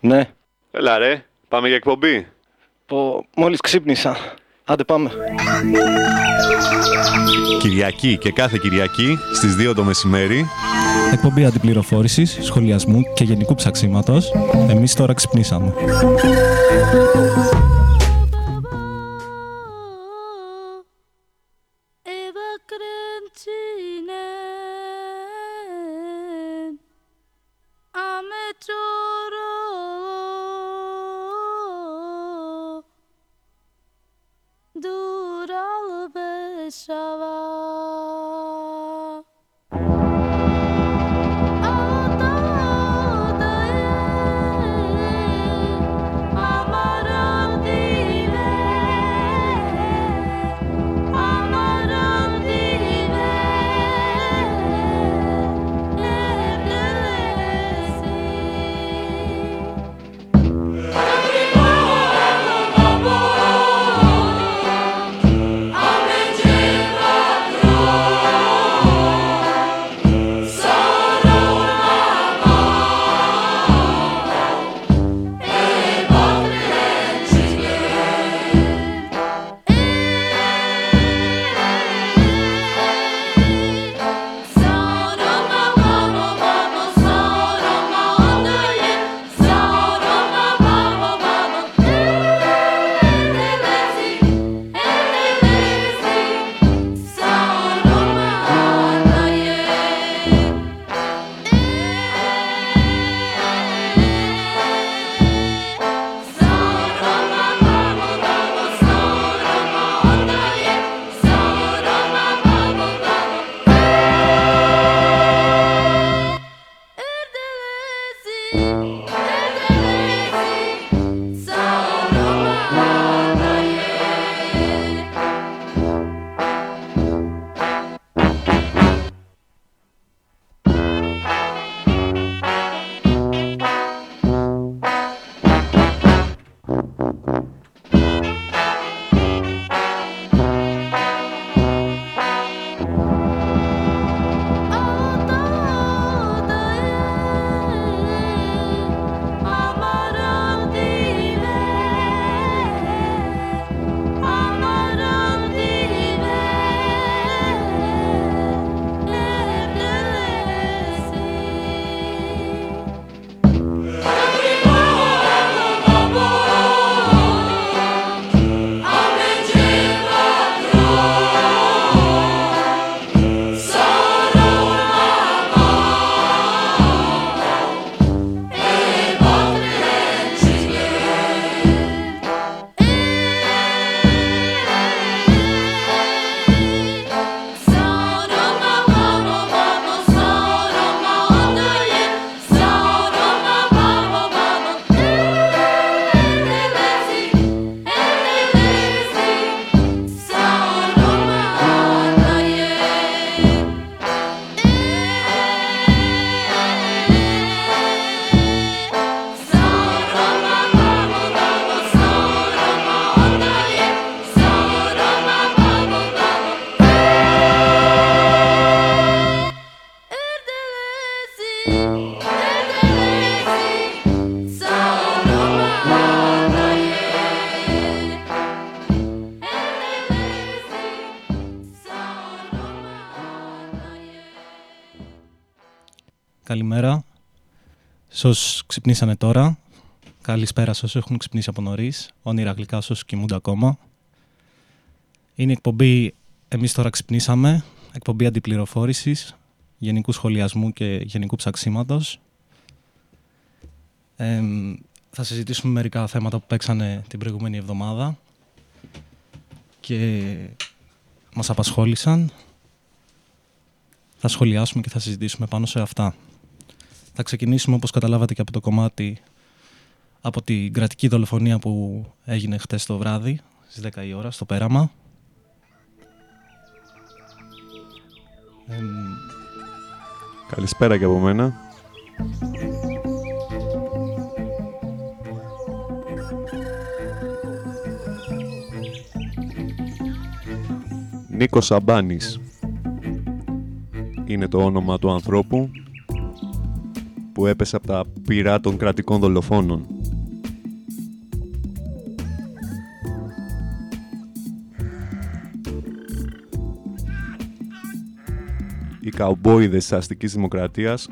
Ναι. Έλα ρε, πάμε για εκπομπή. Πω, μόλις ξύπνησα. Άντε πάμε. Κυριακή και κάθε Κυριακή στις 2 το μεσημέρι. Εκπομπή αντιπληροφόρησης, σχολιασμού και γενικού ψαξίματος. Εμείς τώρα ξυπνήσαμε. Σε όσους ξυπνήσανε τώρα, καλησπέρα σε όσους έχουν ξυπνήσει από νωρίς, όνειρα γλυκά σε όσους κοιμούνται ακόμα. Είναι εκπομπή «Εμείς τώρα ξυπνήσαμε», εκπομπή αντιπληροφόρησης, γενικού σχολιασμού και γενικού ψαξίματος. Ε, θα συζητήσουμε μερικά θέματα που παίξανε την προηγούμενη εβδομάδα και μας απασχόλησαν. Θα σχολιάσουμε και θα συζητήσουμε πάνω σε αυτά. Θα ξεκινήσουμε όπως καταλάβατε και από το κομμάτι από την κρατική δολοφονία που έγινε χτες το βράδυ στις 10 η ώρα στο πέραμα. Καλησπέρα και από μένα. Νίκος Αμπάνης είναι το όνομα του ανθρώπου που έπεσε από τα πυρά των κρατικών δολοφόνων. Οι καουμπόιδες της αστικής δημοκρατίας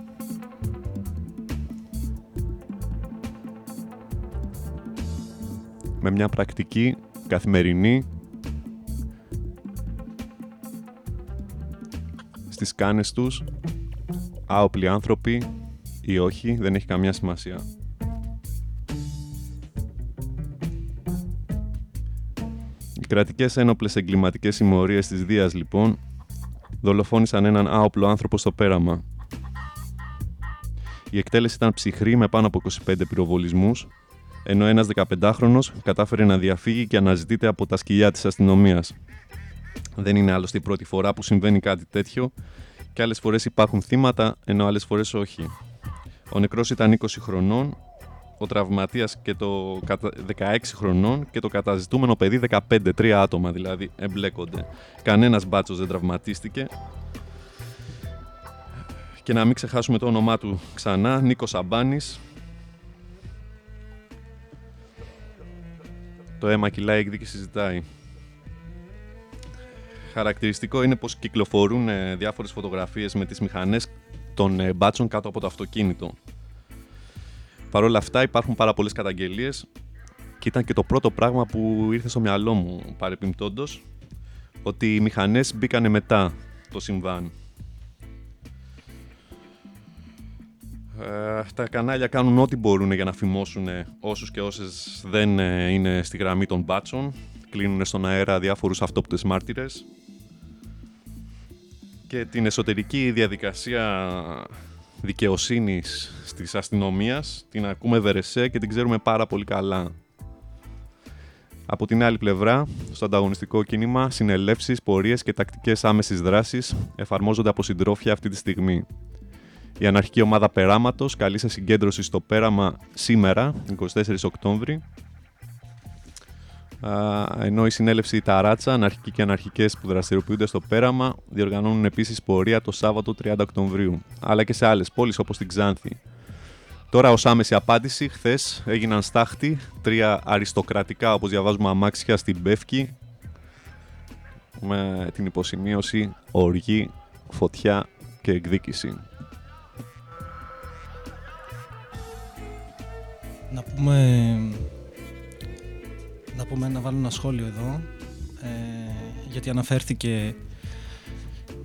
με μια πρακτική καθημερινή στις κάνες τους άοπλοι άνθρωποι ή όχι, δεν έχει καμιά σημασία. Οι κρατικές ένοπλες εγκληματικές συμμορίες της Δίας λοιπόν δολοφόνησαν έναν άοπλο άνθρωπο στο πέραμα. Η εκτέλεση ήταν ψυχρή με πάνω από 25 πυροβολισμούς ενώ ένας 15χρονος κατάφερε να διαφύγει και αναζητείται από τα σκυλιά της αστυνομίας. Δεν είναι άλλωστε η πρώτη φορά που συμβαίνει κάτι τέτοιο και άλλες φορές υπάρχουν θύματα, ενώ άλλες φορές όχι. Ο νεκρός ήταν 20 χρονών, ο τραυματίας και το 16 χρονών και το καταζητούμενο παιδί 15, τρία άτομα δηλαδή εμπλέκονται. Κανένας μπάτσος δεν τραυματίστηκε. Και να μην ξεχάσουμε το όνομά του ξανά, Νίκος Αμπάνης, Το αίμα κυλάει, η εκδίκηση συζητάει. Χαρακτηριστικό είναι πως κυκλοφορούν ε, διάφορες φωτογραφίες με τις μηχανές των ε, μπάτσων κάτω από το αυτοκίνητο. Παρ' όλα αυτά υπάρχουν πάρα πολλές καταγγελίες και ήταν και το πρώτο πράγμα που ήρθε στο μυαλό μου παρεπιπτόντως ότι οι μηχανές μπήκανε μετά το συμβάν. Ε, τα κανάλια κάνουν ό,τι μπορούν για να φημώσουν όσους και όσες δεν ε, είναι στη γραμμή των μπάτσων. Κλείνουν στον αέρα διάφορους αυτόπτες μάρτυρες. Και την εσωτερική διαδικασία δικαιοσύνης της αστυνομίας την ακούμε βερεσέ και την ξέρουμε πάρα πολύ καλά. Από την άλλη πλευρά, στο ανταγωνιστικό κίνημα, συνελεύσεις, πορείες και τακτικές άμεσης δράσης εφαρμόζονται από συντρόφια αυτή τη στιγμή. Η αναρχική ομάδα Περάματος καλεί σε συγκέντρωση στο Πέραμα σήμερα, 24 Οκτώβρη. Ενώ η συνέλευση Ταράτσα, αναρχικοί και αναρχικές που δραστηριοποιούνται στο Πέραμα, διοργανώνουν επίσης πορεία το Σάββατο 30 Οκτωβρίου, αλλά και σε άλλες πόλεις όπως την Ξάνθη. Τώρα ως άμεση απάντηση, χθες έγιναν στάχτη τρία αριστοκρατικά, όπως διαβάζουμε αμάξια στην Πεύκη, με την υποσημείωση οργή, φωτιά και εκδίκηση. Να πούμε, να πούμε να βάλω ένα σχόλιο εδώ ε, γιατί αναφέρθηκε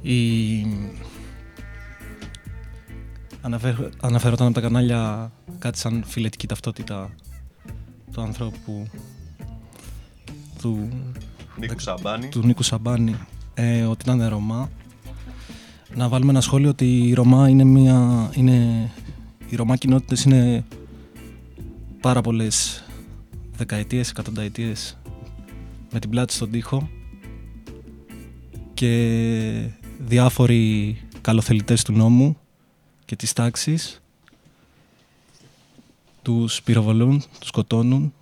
η αναφέρ, αναφέρονταν από τα κανάλια κάτι σαν φιλετική ταυτότητα του ανθρώπου του Νίκου Σαμπάνη. του Νίκου Σαμπάνη ε, ότι ήταν Ρωμά να βάλουμε ένα σχόλιο ότι η Ρωμά είναι μια είναι, οι Ρωμά κοινότητες είναι πάρα πολλές δεκαετίες, εκατονταετίες με την πλάτη στον τοίχο και διάφοροι καλοθελητές του νόμου και της τάξης τους πυροβολούν, τους σκοτώνουν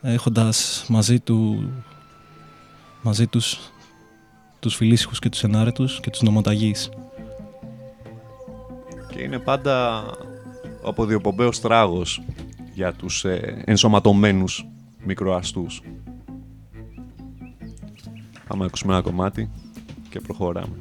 έχοντας μαζί, του, μαζί τους τους φιλήσυχους και τους ενάρετους και τους νομοταγείς. Και είναι πάντα ο αποδιοπομπαίος τράγος για τους ε, ενσωματωμένους μικροαστούς. Πάμε ακούσουμε ένα κομμάτι και προχωράμε.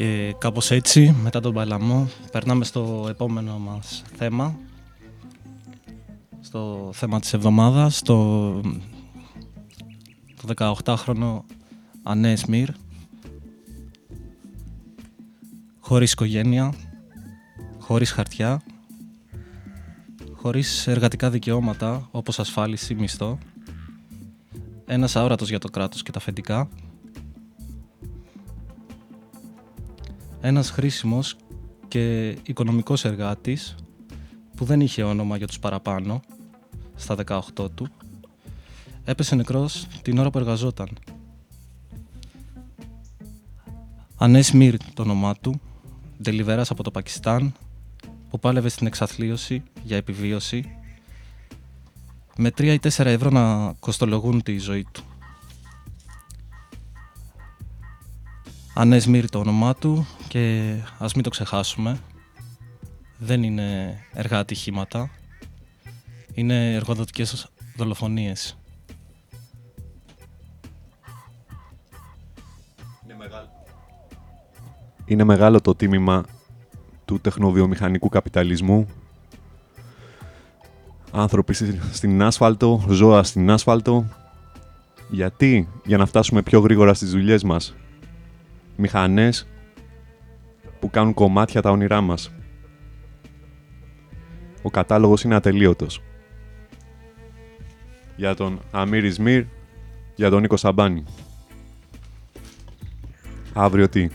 Και κάπως έτσι, μετά τον Παλαμό, περνάμε στο επόμενο μας θέμα. Στο θέμα της εβδομάδας, το, το 18χρονο Ανέ Σμύρ. Χωρίς οικογένεια, χωρίς χαρτιά, χωρίς εργατικά δικαιώματα όπως ασφάλιση, μισθό. Ένας αόρατος για το κράτος και τα αφεντικά. Ένας χρήσιμος και οικονομικός εργάτης που δεν είχε όνομα για τους παραπάνω στα 18 του έπεσε νεκρός την ώρα που εργαζόταν. Ανές Μύρ το όνομά του, ντελιβέρας από το Πακιστάν που πάλευε στην εξαθλίωση για επιβίωση με 3 ή 4 ευρώ να κοστολογούν τη ζωή του. Ανές Μύρ το όνομά του και ας μην το ξεχάσουμε. Δεν είναι εργά ατυχήματα. Είναι εργοδοτικές δολοφονίες. Είναι μεγάλο το τίμημα του τεχνοβιομηχανικού καπιταλισμού. Άνθρωποι στη- στην άσφαλτο, ζώα στην άσφαλτο. Γιατί; Για να φτάσουμε πιο γρήγορα στις δουλειές μας. Μηχανές που κάνουν κομμάτια τα όνειρά μας. Ο κατάλογος είναι ατελείωτος. Για τον Αμύρ Ισμύρ, για τον Νίκο Σαμπάνη. Αύριο τι;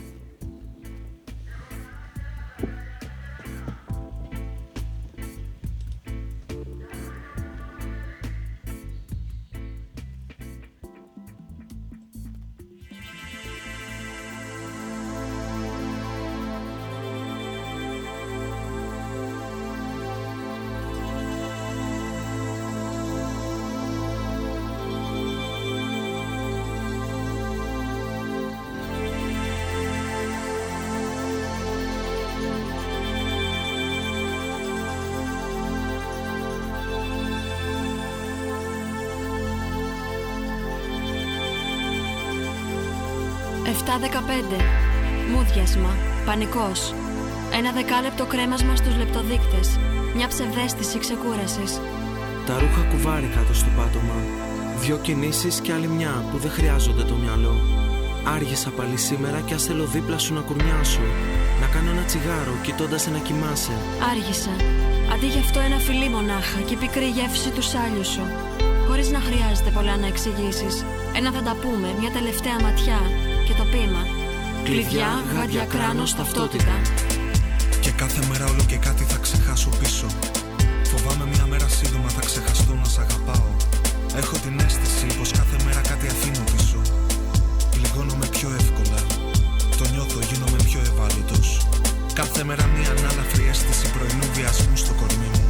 Πανικός. Ένα δεκάλεπτο κρέμασμα στους λεπτοδείκτες. Μια ψευδέστηση ξεκούρασης. Τα ρούχα κουβάρι κάτω στο πάτωμα. Δυο κινήσεις και άλλη μια που δεν χρειάζονται το μυαλό. Άργησα πάλι σήμερα και ας θέλω δίπλα σου να κουρνιάσω. Να κάνω ένα τσιγάρο κοιτώντας να κοιμάσαι. Άργησα. Αντί γι' αυτό ένα φιλί μονάχα και η πικρή γεύση του σάλιου σου. Χωρίς να χρειάζεται πολλά να εξηγήσεις. Ένα θα τα πούμε, μια τελευταία ματιά και το πείμα. Κλειδιά, γάντια, κράνος, ταυτότητα. Και κάθε μέρα όλο και κάτι θα ξεχάσω πίσω. Φοβάμαι μια μέρα σύντομα θα ξεχαστώ να σ' αγαπάω. Έχω την αίσθηση πως κάθε μέρα κάτι αφήνω πίσω. Πληγώνομαι πιο εύκολα. Το νιώθω, γίνομαι πιο ευάλωτος. Κάθε μέρα μια ανάλαφρη αίσθηση πρωινού βιασμού στο κορμί μου.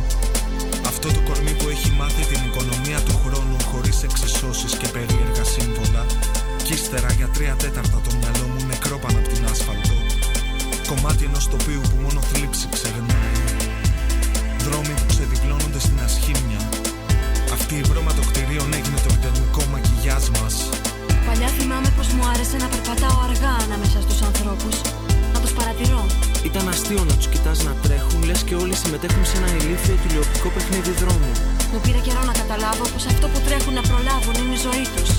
Αυτό το κορμί που έχει μάθει την οικονομία του χρόνου χωρίς εξισώσεις και περίεργα σύμβολα. Κι ύστερα για τρία τέταρτα το μυαλό μου νεκρό πάνω από την άσφαλτο. Κομμάτι ενός τοπίου που μόνο θλίψη ξερνάει. Δρόμοι που ξεδιπλώνονται στην ασχήμια. Αυτή η βρώμα των κτηρίων έγινε το επιδερμικό μακιγιάζ μας. Παλιά θυμάμαι πως μου άρεσε να περπατάω αργά ανάμεσα στους ανθρώπους. Να τους παρατηρώ. Ήταν αστείο να τους κοιτάς να τρέχουν, λες και όλοι συμμετέχουν σε ένα ηλίθιο τηλεοπτικό παιχνίδι δρόμου. Μου πήρε καιρό να καταλάβω πως αυτό που τρέχουν να προλάβουν είναι η ζωή τους.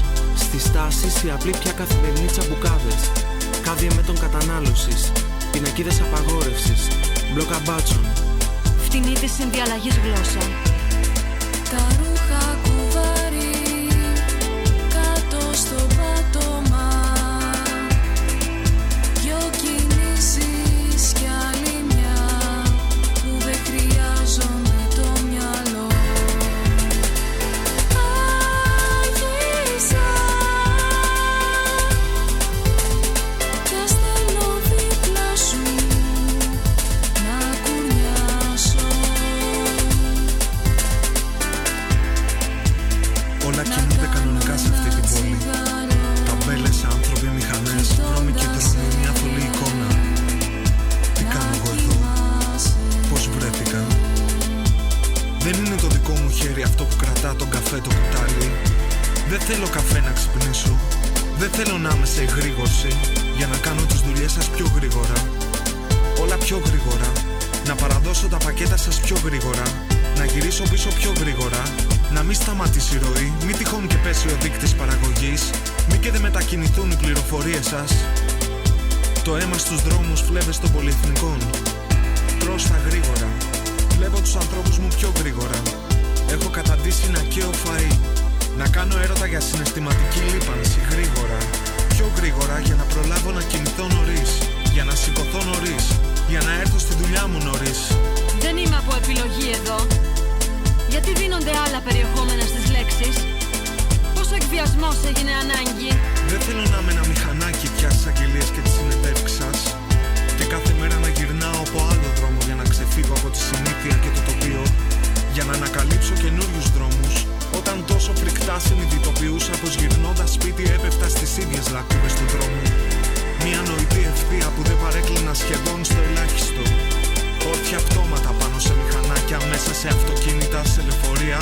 Στις τάσεις οι απλοί πια καθημερινοί τσαμπουκάδες. Κάδια με τον κατανάλωσης. Πινακίδες απαγόρευσης. Μπλοκα μπάτσων. Φτηνή της συνδιαλλαγής γλώσσα. Τα έρθω στη δουλειά μου νωρίς. Δεν είμαι από επιλογή εδώ. Γιατί δίνονται άλλα περιεχόμενα στις λέξεις; Πόσο εκβιασμός έγινε ανάγκη; Δεν θέλω να είμαι ένα μηχανάκι πια στις αγγελίες και τις συνεντεύξεις σα. Και κάθε μέρα να γυρνάω από άλλο δρόμο για να ξεφύγω από τη συνήθεια και το τοπίο. Για να ανακαλύψω καινούριους δρόμους. Όταν τόσο φρικτά συνειδητοποιούσα πως γυρνώντας σπίτι έπεφτα στις ίδιες λακκούβες του δρόμου. Μια νοητή ευθεία που δεν παρέκλεινα σχεδόν στο ελάχιστο. Όρθια πτώματα πάνω σε μηχανάκια μέσα σε αυτοκίνητα, σε λεωφορεία.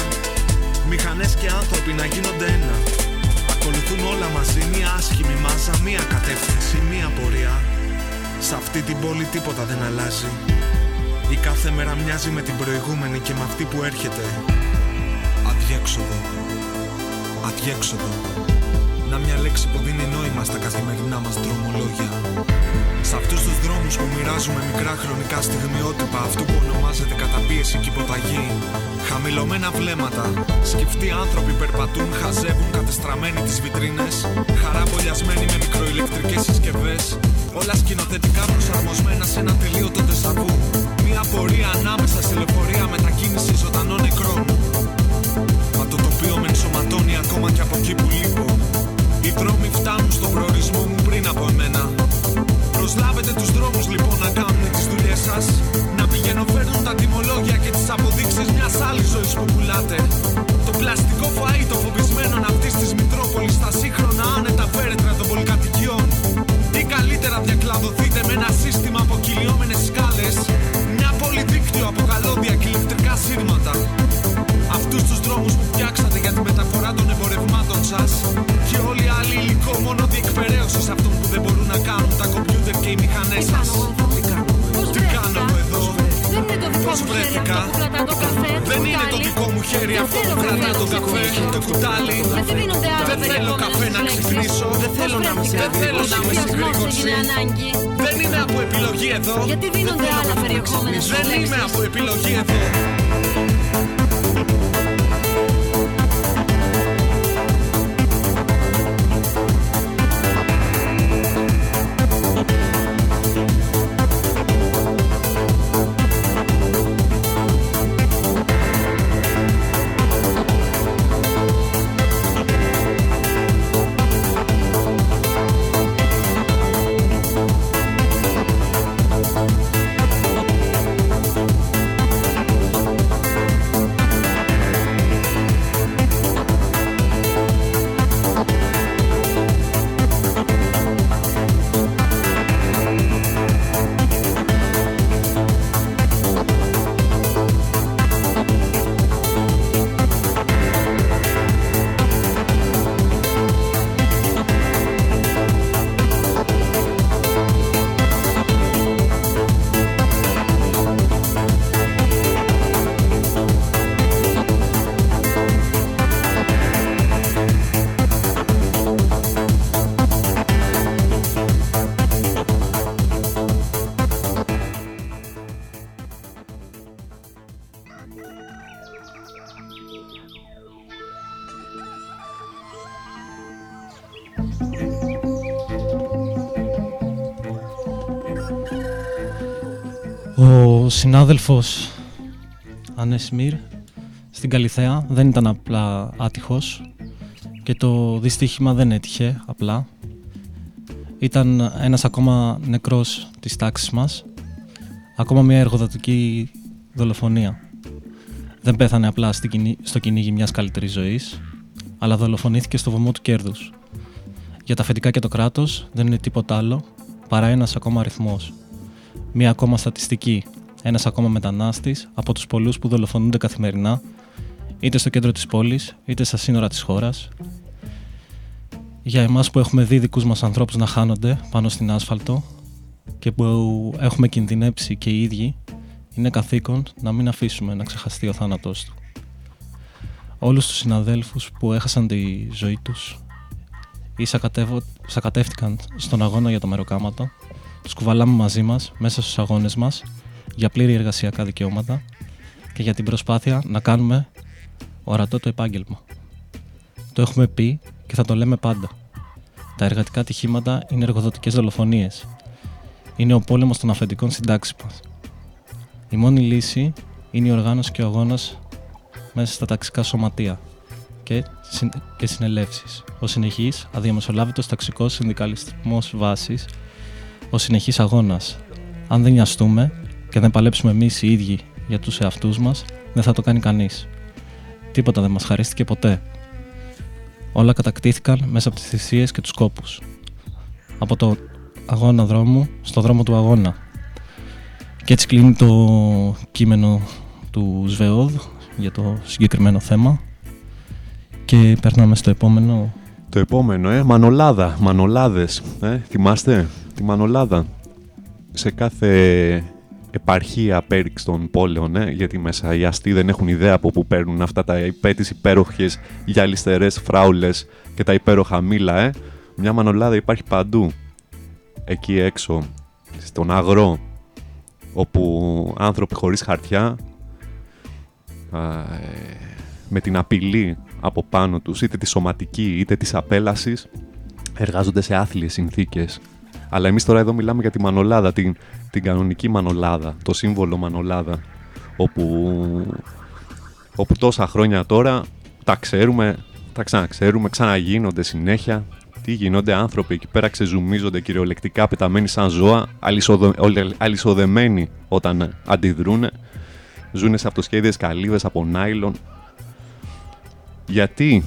Μηχανές και άνθρωποι να γίνονται ένα. Ακολουθούν όλα μαζί, μία άσχημη μάζα, μία κατεύθυνση, μία πορεία. Σε αυτή την πόλη τίποτα δεν αλλάζει. Η κάθε μέρα μοιάζει με την προηγούμενη και με αυτή που έρχεται. Αδιέξοδο. Αδιέξοδο. Να μια λέξη που δίνει νόημα στα καθημερινά μας δρομολόγια. Σε αυτούς τους δρόμους που μοιράζουμε μικρά χρονικά στιγμιότυπα αυτού που ονομάζεται καταπίεση και υποταγή. Χαμηλωμένα βλέμματα, σκυφτοί άνθρωποι περπατούν, χαζεύουν κατεστραμμένοι τις βιτρίνες. Χαρά μπολιασμένοι με μικροηλεκτρικές συσκευές. Όλα σκηνοθετικά προσαρμοσμένα σε ένα τελείωτο τεσσαβού. Μια πορεία ανάμεσα στη λεωφορεία μετακίνηση ζωντανών νεκρών. Μα το τοπίο με ενσωματώνει ακόμα και από εκεί που λείπω. Οι δρόμοι φτάνουν στον προορισμό μου πριν από εμένα. Προσλάβετε τους δρόμους λοιπόν να κάνουν τις δουλειές σας. Να πηγαίνουν φέρνουν τα τιμολόγια και τις αποδείξεις μιας άλλης ζωής που πουλάτε. Το πλαστικό φαΐ των φοβισμένων αυτής της Μητρόπολης Στα σύγχρονα άνετα φέρετρα των πολυκατοικιών. Ή καλύτερα διακλαδωθείτε με ένα σύστημα από κυλιόμενες σκάλες. Μια πολυδίκτυο από καλώδια και ηλεκτρικά σύρματα. Αυτούς τους δρόμους που φτιάξατε για τη μεταφορά των εμπορευμάτων Τέλος σε που δεν μπορούν να κάνουν τα κομπιούτερ και οι μηχανές σα. Τι κάνω εδώ; Δεν είναι το δικό μου το καφέ Δεν είναι το δικό μου χέρι αυτό που κρατά το καφέ. Το κουτάλι. Δεν θέλω καφέ να ξυπνήσω. Δεν θέλω να με συγκρίκωση Δεν είναι από επιλογή εδώ. Δεν είμαι από επιλογή εδώ. Ο συνάδελφος Ανέσμιρ στην Καλιθέα δεν ήταν απλά άτυχος και το δυστύχημα δεν έτυχε απλά. Ήταν ένας ακόμα νεκρός της τάξης μας, ακόμα μια εργοδοτική δολοφονία. Δεν πέθανε απλά στην κυνη- στο κυνήγι μιας καλύτερης ζωής, αλλά δολοφονήθηκε στο βωμό του κέρδους. Για τα αφεντικά και το κράτος δεν είναι τίποτα άλλο παρά ένας ακόμα αριθμός μία ακόμα στατιστική, ένας ακόμα μετανάστης από τους πολλούς που δολοφονούνται καθημερινά, είτε στο κέντρο της πόλης, είτε στα σύνορα της χώρας. Για εμάς που έχουμε δει δικούς μας ανθρώπους να χάνονται πάνω στην άσφαλτο και που έχουμε κινδυνέψει και οι ίδιοι, είναι καθήκον να μην αφήσουμε να ξεχαστεί ο θάνατός του. Όλους τους συναδέλφους που έχασαν τη ζωή τους ή σακατεύω- σακατεύτηκαν στον αγώνα για το μεροκάματο, τους κουβαλάμε μαζί μας μέσα στους αγώνες μας για πλήρη εργασιακά δικαιώματα και για την προσπάθεια να κάνουμε ορατό το επάγγελμα. Το έχουμε πει και θα το λέμε πάντα. Τα εργατικά ατυχήματα είναι εργοδοτικές δολοφονίες. Είναι ο πόλεμος των αφεντικών στην τάξη μας. Η μόνη λύση είναι η οργάνωση και ο αγώνας μέσα στα ταξικά σωματεία και, συν, και συνελεύσεις. Ο συνεχής, αδιαμεσολάβητος ταξικός συνδικαλισμός βάσης, ο συνεχής αγώνας. Αν δεν νοιαστούμε και δεν παλέψουμε εμείς οι ίδιοι για τους εαυτούς μας, δεν θα το κάνει κανείς. Τίποτα δεν μας χαρίστηκε ποτέ. Όλα κατακτήθηκαν μέσα από τις θυσίες και τους κόπους. Από το αγώνα δρόμου στο δρόμο του αγώνα. Και έτσι κλείνει το κείμενο του ΣΒΕΟΔ για το συγκεκριμένο θέμα. Και περνάμε στο επόμενο. Το επόμενο, ε, Μανολάδα, Μανολάδες, ε, θυμάστε τη Μανολάδα. Σε κάθε επαρχία πέριξ των πόλεων, ε, γιατί μέσα οι αστεί δεν έχουν ιδέα από πού παίρνουν αυτά τα υπέ, τις υπέροχες γυαλιστερές φράουλες και τα υπέροχα μήλα, ε. Μια Μανολάδα υπάρχει παντού. Εκεί έξω, στον αγρό, όπου άνθρωποι χωρίς χαρτιά α, ε, με την απειλή από πάνω τους, είτε τη σωματική είτε της απέλασης, εργάζονται σε άθλιες συνθήκες. Αλλά εμείς τώρα εδώ μιλάμε για τη μανολάδα, την, την κανονική μανολάδα, το σύμβολο μανολάδα, όπου, όπου τόσα χρόνια τώρα τα ξέρουμε, τα ξαναξέρουμε, ξαναγίνονται συνέχεια. Τι γίνονται άνθρωποι εκεί πέρα ξεζουμίζονται κυριολεκτικά πεταμένοι σαν ζώα, αλυσοδο, ολε- αλυσοδεμένοι όταν αντιδρούν. Ζούνε σε αυτοσχέδιες καλύβες από νάιλον, γιατί;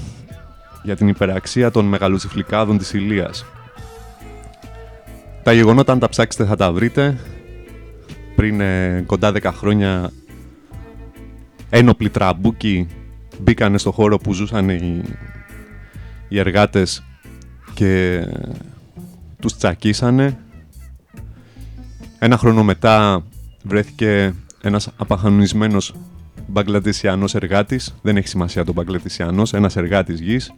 Για την υπεραξία των μεγαλοτσιφλικάδων της Ηλίας. Τα γεγονότα αν τα ψάξετε θα τα βρείτε. Πριν ε, κοντά 10 χρόνια ένοπλοι τραμπούκοι μπήκανε στο χώρο που ζούσαν οι, οι εργάτες και τους τσακίσανε. Ένα χρόνο μετά βρέθηκε ένας απαχανισμένος Μπαγκλαντεσιανός εργάτης, δεν έχει σημασία το Μπαγκλαντεσιανός, ένας εργάτης γης.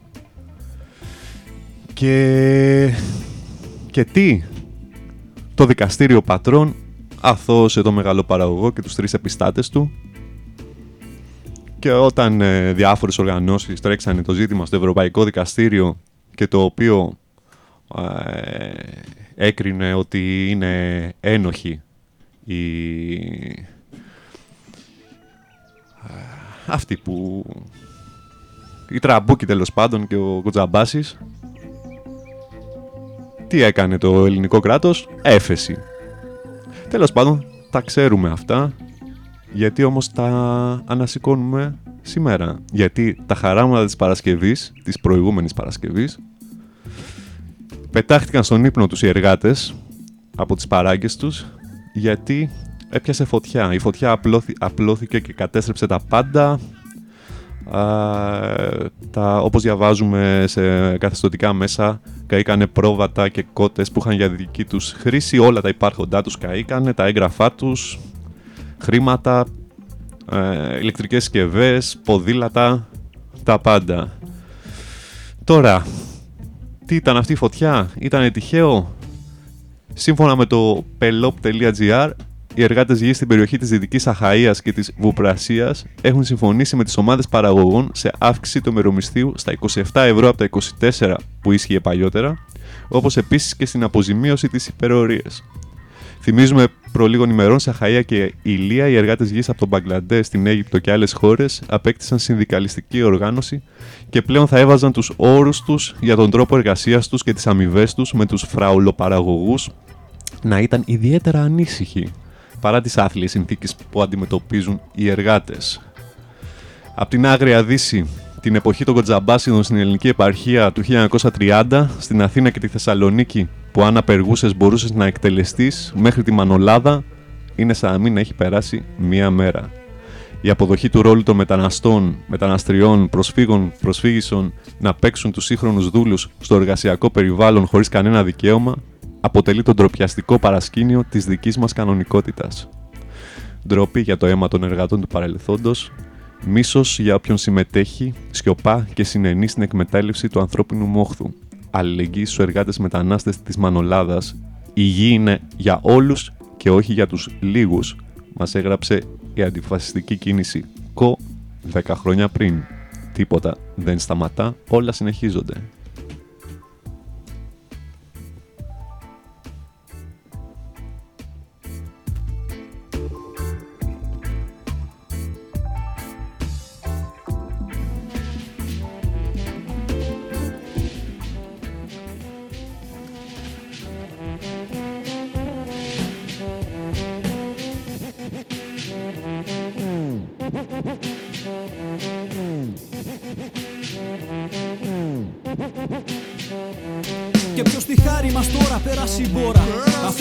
Και... και τι, το δικαστήριο πατρών αθώωσε το μεγάλο παραγωγό και τους τρεις επιστάτες του. Και όταν ε, διάφορες οργανώσεις τρέξανε το ζήτημα στο Ευρωπαϊκό Δικαστήριο και το οποίο ε, έκρινε ότι είναι ένοχοι οι... ε, αυτοί που... οι τραμπούκοι τέλος πάντων και ο Κοτζαμπάσης τι έκανε το ελληνικό κράτος; Έφεση τέλος πάντων τα ξέρουμε αυτά γιατί όμως τα ανασηκώνουμε σήμερα γιατί τα χαράματα της Παρασκευής της προηγούμενης Παρασκευής πετάχτηκαν στον ύπνο τους οι εργάτες από τις παράγκες τους γιατί έπιασε φωτιά. Η φωτιά απλώθη, απλώθηκε και κατέστρεψε τα πάντα. Α, τα, όπως διαβάζουμε σε καθεστωτικά μέσα, καήκανε πρόβατα και κότες που είχαν για δική τους χρήση. Όλα τα υπάρχοντά τους καήκανε, τα έγγραφά τους, χρήματα, ε, ηλεκτρικές συσκευές, ποδήλατα, τα πάντα. Τώρα, τι ήταν αυτή η φωτιά, ήταν τυχαίο; Σύμφωνα με το pelop.gr, οι εργάτες γης στην περιοχή της Δυτικής Αχαΐας και της Βουπρασίας έχουν συμφωνήσει με τις ομάδες παραγωγών σε αύξηση του μερομισθίου στα 27 ευρώ από τα 24 που ίσχυε παλιότερα, όπως επίσης και στην αποζημίωση της υπερορίας. Θυμίζουμε προ λίγων ημερών σε Αχαία και Ηλία, οι εργάτες γης από τον Μπαγκλαντές, την Αίγυπτο και άλλες χώρες απέκτησαν συνδικαλιστική οργάνωση και πλέον θα έβαζαν τους όρους τους για τον τρόπο εργασίας τους και τις αμοιβές τους με τους φραουλοπαραγωγούς να ήταν ιδιαίτερα ανήσυχοι παρά τις άθλιες συνθήκες που αντιμετωπίζουν οι εργάτες. Από την Άγρια Δύση, την εποχή των Κοτζαμπάσιδων στην ελληνική επαρχία του 1930, στην Αθήνα και τη Θεσσαλονίκη, που αν απεργούσες μπορούσες να εκτελεστείς μέχρι τη Μανολάδα, είναι σαν να μην έχει περάσει μία μέρα. Η αποδοχή του ρόλου των μεταναστών, μεταναστριών, προσφύγων, προσφύγησων να παίξουν τους σύγχρονους δούλους στο εργασιακό περιβάλλον χωρίς κανένα δικαίωμα αποτελεί το ντροπιαστικό παρασκήνιο της δικής μας κανονικότητας. Ντροπή για το αίμα των εργατών του παρελθόντος, μίσος για όποιον συμμετέχει, σιωπά και συνενεί στην εκμετάλλευση του ανθρώπινου μόχθου. Αλληλεγγύη στους εργάτες μετανάστες της Μανολάδας, η γη είναι για όλους και όχι για τους λίγους, μας έγραψε η αντιφασιστική κίνηση ΚΟ 10 χρόνια πριν. Τίποτα δεν σταματά, όλα συνεχίζονται.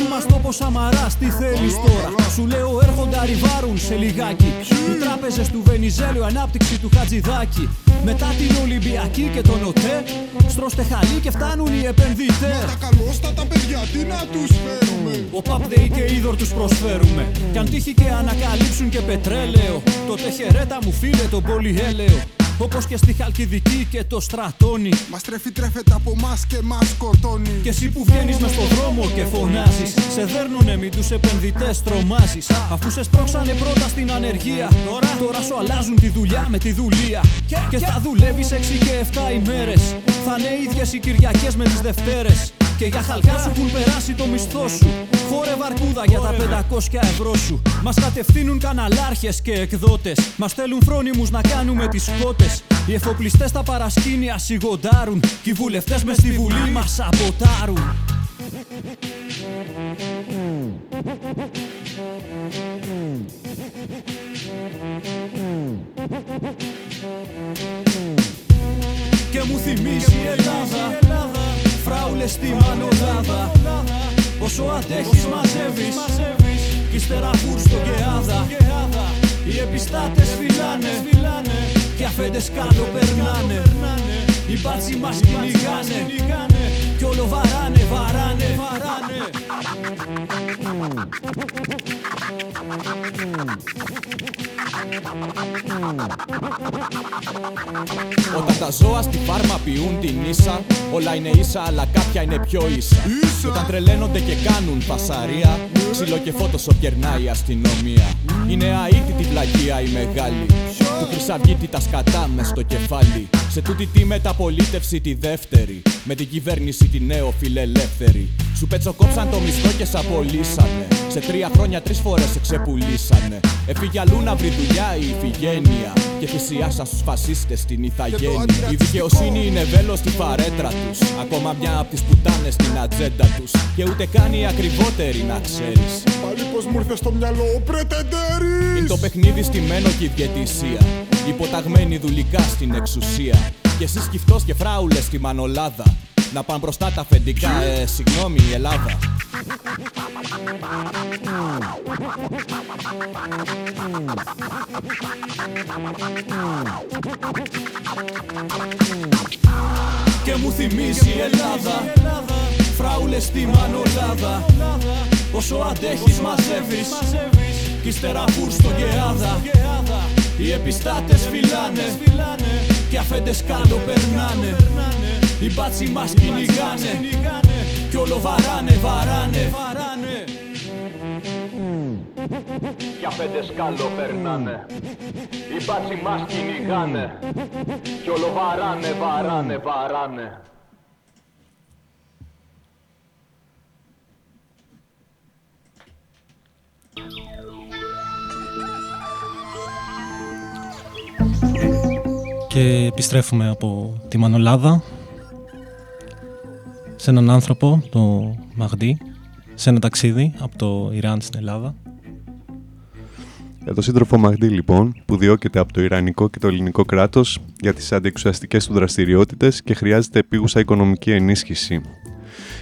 Αφού μας το 'πε ο Σαμαράς τι θέλεις τώρα; Σου λέω έρχονται αριβάρουν σε λιγάκι. Οι τράπεζες του Βενιζέλου ανάπτυξη του Χατζηδάκη. Μετά την Ολυμπιακή και τον ΟΤΕ Στρώστε χαλί και φτάνουν οι επενδυτές. Καλώς τα τα παιδιά, τι να τους φέρουμε; Ό,τι ποθεί και ύδωρ τους προσφέρουμε. Κι αν τύχει και ανακαλύψουν και πετρέλαιο Τότε χαιρέτα μου φίλε τον πολυέλαιο όπως και στη Χαλκιδική και το Στρατώνι. Μας τρέφει τρέφεται από μας και μας σκοτώνει Και εσύ που βγαίνεις μες στον δρόμο και φωνάζεις Σε δέρνουνε μη τους επενδυτές τρομάζεις. Αφού σε σπρώξανε πρώτα στην ανεργία Τώρα, τώρα σου αλλάζουν τη δουλειά με τη δουλεία. Και θα δουλεύεις 6 και 7 ημέρες. Θα είναι ίδιες οι Κυριακές με τις Δευτέρες και για χαλκά σου έχουν περάσει το μισθό σου. Χόρε βαρκούδα για τα 500 ευρώ σου. Μας κατευθύνουν καναλάρχες και εκδότες. Μας στέλνουν φρόνιμους να κάνουμε τις κότε. Οι εφοπλιστές στα παρασκήνια σιγοντάρουν. Και οι βουλευτές μες στη βουλή μας σαμποτάρουν. Και μου θυμίζει η Ελλάδα Φράουλε στη μανολάδα Όσο αντέχεις μαζεύεις Κι ύστερα στο γεάδα Οι επιστάτες φυλάνε Και αφέντες κάτω περνάνε. Οι μπάτσοι μας κυνηγάνε. Κι όλο βαράνε, βαράνε, βαράνε. Όταν τα ζώα στη φάρμα πιούν την ίσα Όλα είναι ίσα αλλά κάποια είναι πιο ίσα. Και Όταν τρελαίνονται και κάνουν φασαρία Ξύλο και φώτοσο κερνάει η αστυνομία. Είναι αίτητη βλαγία η μεγάλη. Του χρυσαυγίτη τα σκατά μες στο κεφάλι. Σε τούτη τη μεταπολίτευση τη δεύτερη. Με την κυβέρνηση τη νέο φιλελεύθερη. Σου πετσοκόψαν το μισθό και σ' απολύσανε. Σε τρία χρόνια τρεις φορές σε ξεπουλήσανε. Έφυγε αλλού να βρει δουλειά η Ιφηγένεια. Και θυσιάσαν στους φασίστες την Ιθαγένεια. Η δικαιοσύνη είναι βέλος στη φαρέτρα τους. Ακόμα μια από τις πουτάνες στην ατζέντα τους. Και ούτε καν οι ακριβότεροι να ξέρεις. Πάλι πως μου ήρθε στο μυαλό ο πρετεντέρης. Είναι το παιχνίδι στημένο και η διαιτησία. Υποταγμένοι δουλικά στην εξουσία. Και εσείς κυφτός και φράουλες στη μανολάδα Να πάνε μπροστά τα αφεντικά, ε, συγγνώμη η Ελλάδα. Και μου θυμίζει η Ελλάδα Φράουλες στη μανολάδα. Όσο αντέχεις μαζεύεις Κι ύστερα φούρ στο γεάδα. Οι επιστάτες φυλάνε Και αφέντες κάτω περνάνε Οι μπάτσοι μας κυνηγάνε Κι όλο βαράνε, βαράνε Κι αφέντες κάτω περνάνε. Οι μπάτσοι μας κυνηγάνε Κι όλο βαράνε, βαράνε, βαράνε. Και επιστρέφουμε από τη Μανολάδα σε έναν άνθρωπο, το Μαγδί, σε ένα ταξίδι από το Ιράν στην Ελλάδα. Για το σύντροφο Μαγντή, λοιπόν, που διώκεται από το Ιρανικό και το Ελληνικό κράτος για τις αντιεξουσιαστικέ του δραστηριότητες και χρειάζεται επίγουσα οικονομική ενίσχυση.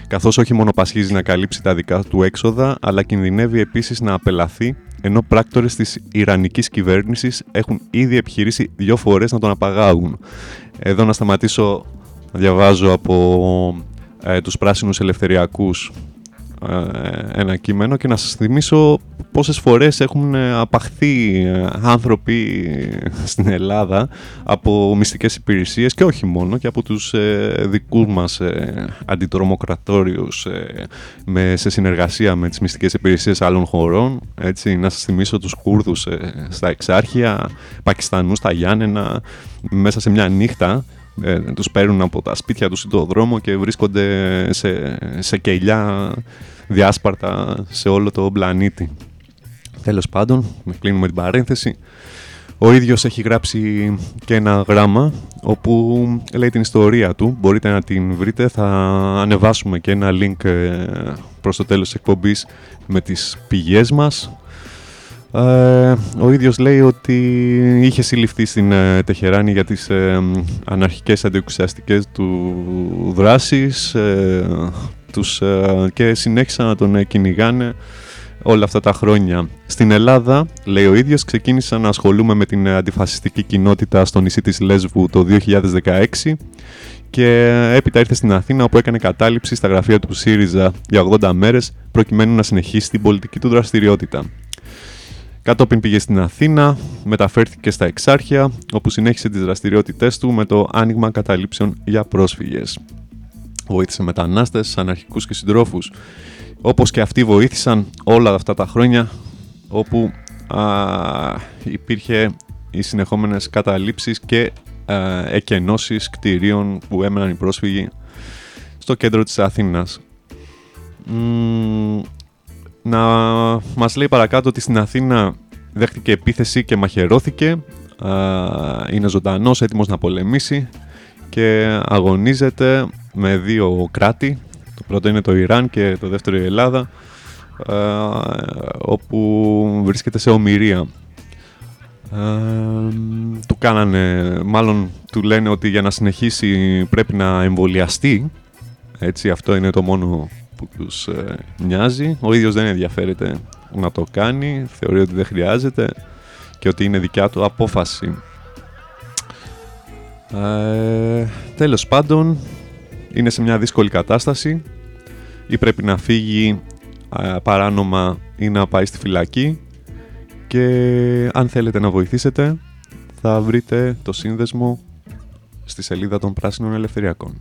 Καθώς όχι μόνο πασχίζει να καλύψει τα δικά του έξοδα, αλλά κινδυνεύει επίσης να απελαθεί, ενώ πράκτορες της Ιρανικής κυβέρνησης έχουν ήδη επιχειρήσει δύο φορές να τον απαγάγουν. Εδώ να σταματήσω να διαβάζω από ε, τους πράσινους ελευθεριακούς ε, ένα κείμενο και να σας θυμίσω πόσες φορές έχουν ε, απαχθεί ε, άνθρωποι στην Ελλάδα από μυστικές υπηρεσίες και όχι μόνο και από τους ε, δικούς μας ε, αντιτρομοκρατόριους ε, με, σε συνεργασία με τις μυστικές υπηρεσίες άλλων χωρών έτσι, να σας θυμίσω τους Κούρδους ε, στα Εξάρχεια Πακιστανούς στα Γιάννενα μέσα σε μια νύχτα ε, τους παίρνουν από τα σπίτια τους ή το δρόμο και βρίσκονται σε, σε κελιά διάσπαρτα σε όλο το πλανήτη. Τέλος πάντων, με κλείνουμε την παρένθεση. Ο ίδιος έχει γράψει και ένα γράμμα όπου λέει την ιστορία του. Μπορείτε να την βρείτε. Θα ανεβάσουμε και ένα link ε, προς το τέλος της εκπομπής με τις πηγές μας. Ε, ο ίδιος λέει ότι είχε συλληφθεί στην ε, Τεχεράνη για τις ε, αναρχικές αντιοξιαστικές του δράσεις ε, τους, ε, και συνέχισαν να τον ε, κυνηγάνε όλα αυτά τα χρόνια. Στην Ελλάδα, λέει ο ίδιος, ξεκίνησα να ασχολούμαι με την αντιφασιστική κοινότητα στο νησί της Λέσβου το 2016 και έπειτα ήρθε στην Αθήνα όπου έκανε κατάληψη στα γραφεία του ΣΥΡΙΖΑ για 80 μέρες προκειμένου να συνεχίσει την πολιτική του δραστηριότητα. Κατόπιν πήγε στην Αθήνα, μεταφέρθηκε στα Εξάρχεια, όπου συνέχισε τις δραστηριότητές του με το άνοιγμα καταλήψεων για πρόσφυγες. Βοήθησε μετανάστες, αναρχικούς και συντρόφους, όπως και αυτοί βοήθησαν όλα αυτά τα χρόνια, όπου α, υπήρχε οι συνεχόμενες καταλήψεις και α, εκενώσεις κτηρίων που έμεναν οι πρόσφυγοι στο κέντρο της Αθήνας. Μ, να μας λέει παρακάτω ότι στην Αθήνα δέχτηκε επίθεση και μαχαιρώθηκε. Α, είναι ζωντανός, έτοιμος να πολεμήσει και αγωνίζεται με δύο κράτη. Το πρώτο είναι το Ιράν και το δεύτερο η Ελλάδα, α, όπου βρίσκεται σε ομοιρία. Α, του κάνανε, μάλλον του λένε ότι για να συνεχίσει πρέπει να εμβολιαστεί. Έτσι, αυτό είναι το μόνο που τους ε, νοιάζει. Ο ίδιος δεν ενδιαφέρεται να το κάνει, θεωρεί ότι δεν χρειάζεται και ότι είναι δικιά του απόφαση. Ε, τέλος πάντων, είναι σε μια δύσκολη κατάσταση ή πρέπει να φύγει α, παράνομα ή να πάει στη φυλακή και αν θέλετε να βοηθήσετε θα βρείτε το σύνδεσμο στη σελίδα των Πράσινων Ελευθεριακών.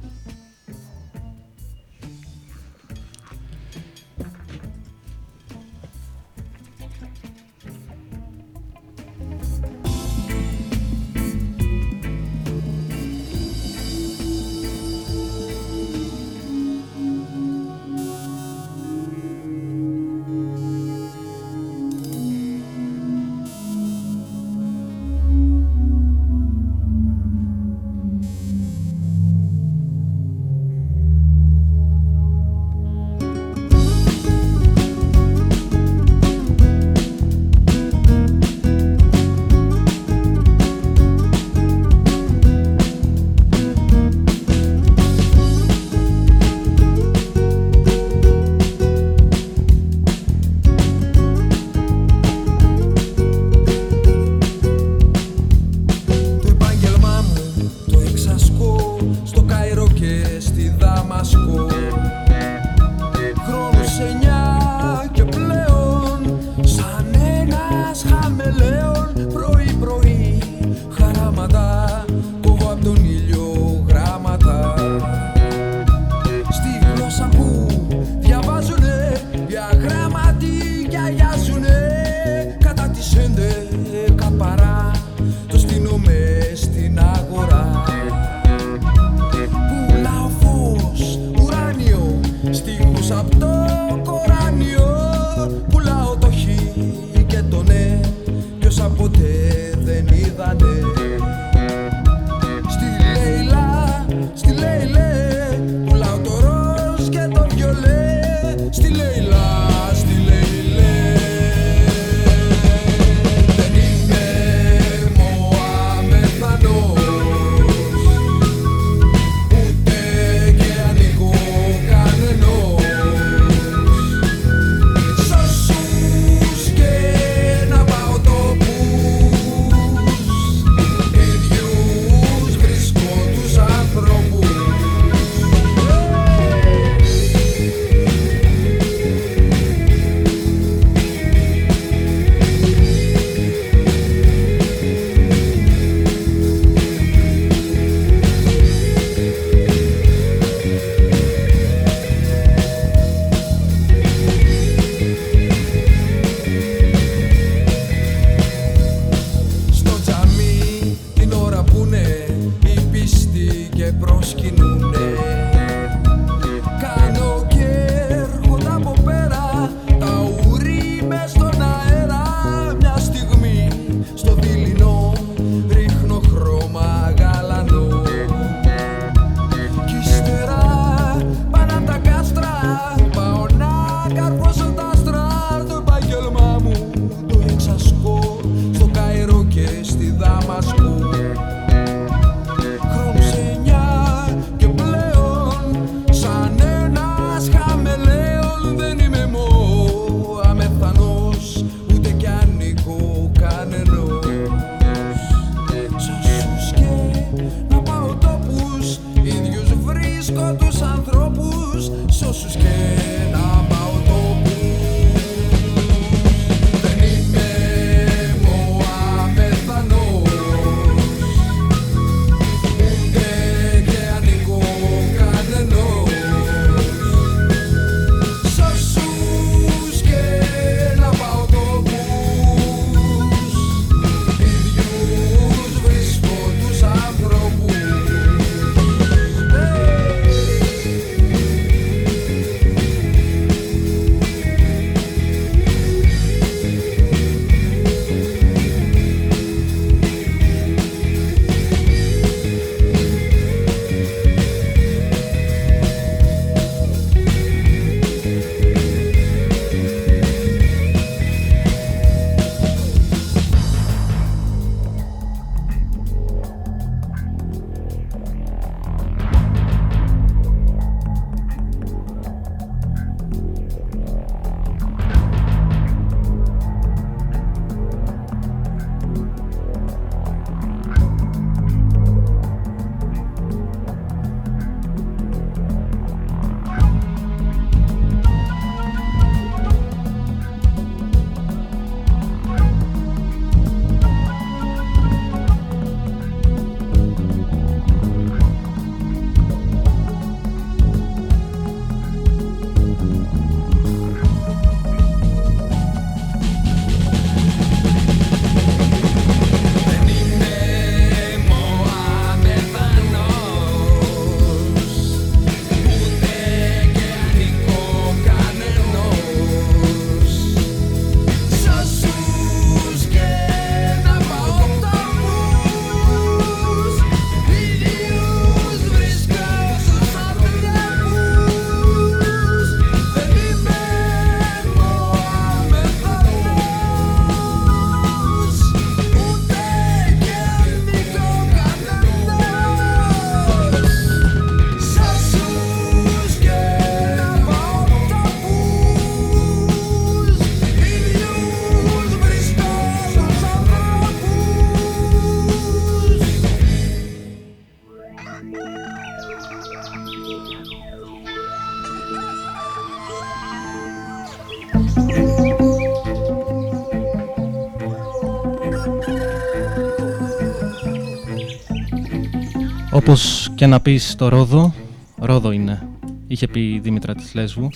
Όπως και να πεις το Ρόδο, Ρόδο είναι. Είχε πει η Δήμητρα της Λέσβου.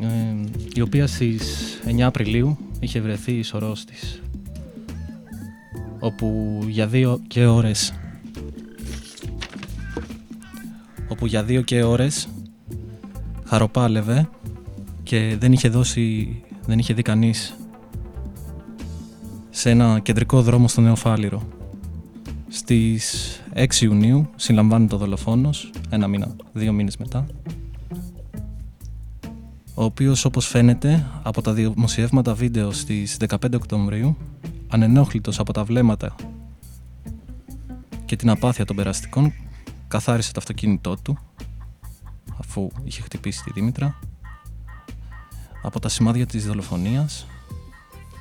ε, η οποία στις 9 Απριλίου είχε βρεθεί η σωρός της. Όπου για δύο και ώρες όπου για δύο και ώρες χαροπάλευε και δεν είχε δώσει, δεν είχε δει κανείς σε ένα κεντρικό δρόμο στο Νεοφάλιρο. Στις 6 Ιουνίου συλλαμβάνεται ο δολοφόνος, ένα μήνα, δύο μήνες μετά, ο οποίος όπως φαίνεται από τα δημοσιεύματα βίντεο στις 15 Οκτωβρίου, ανενόχλητος από τα βλέμματα και την απάθεια των περαστικών, καθάρισε το αυτοκίνητό του, αφού είχε χτυπήσει τη Δήμητρα, από τα σημάδια της δολοφονίας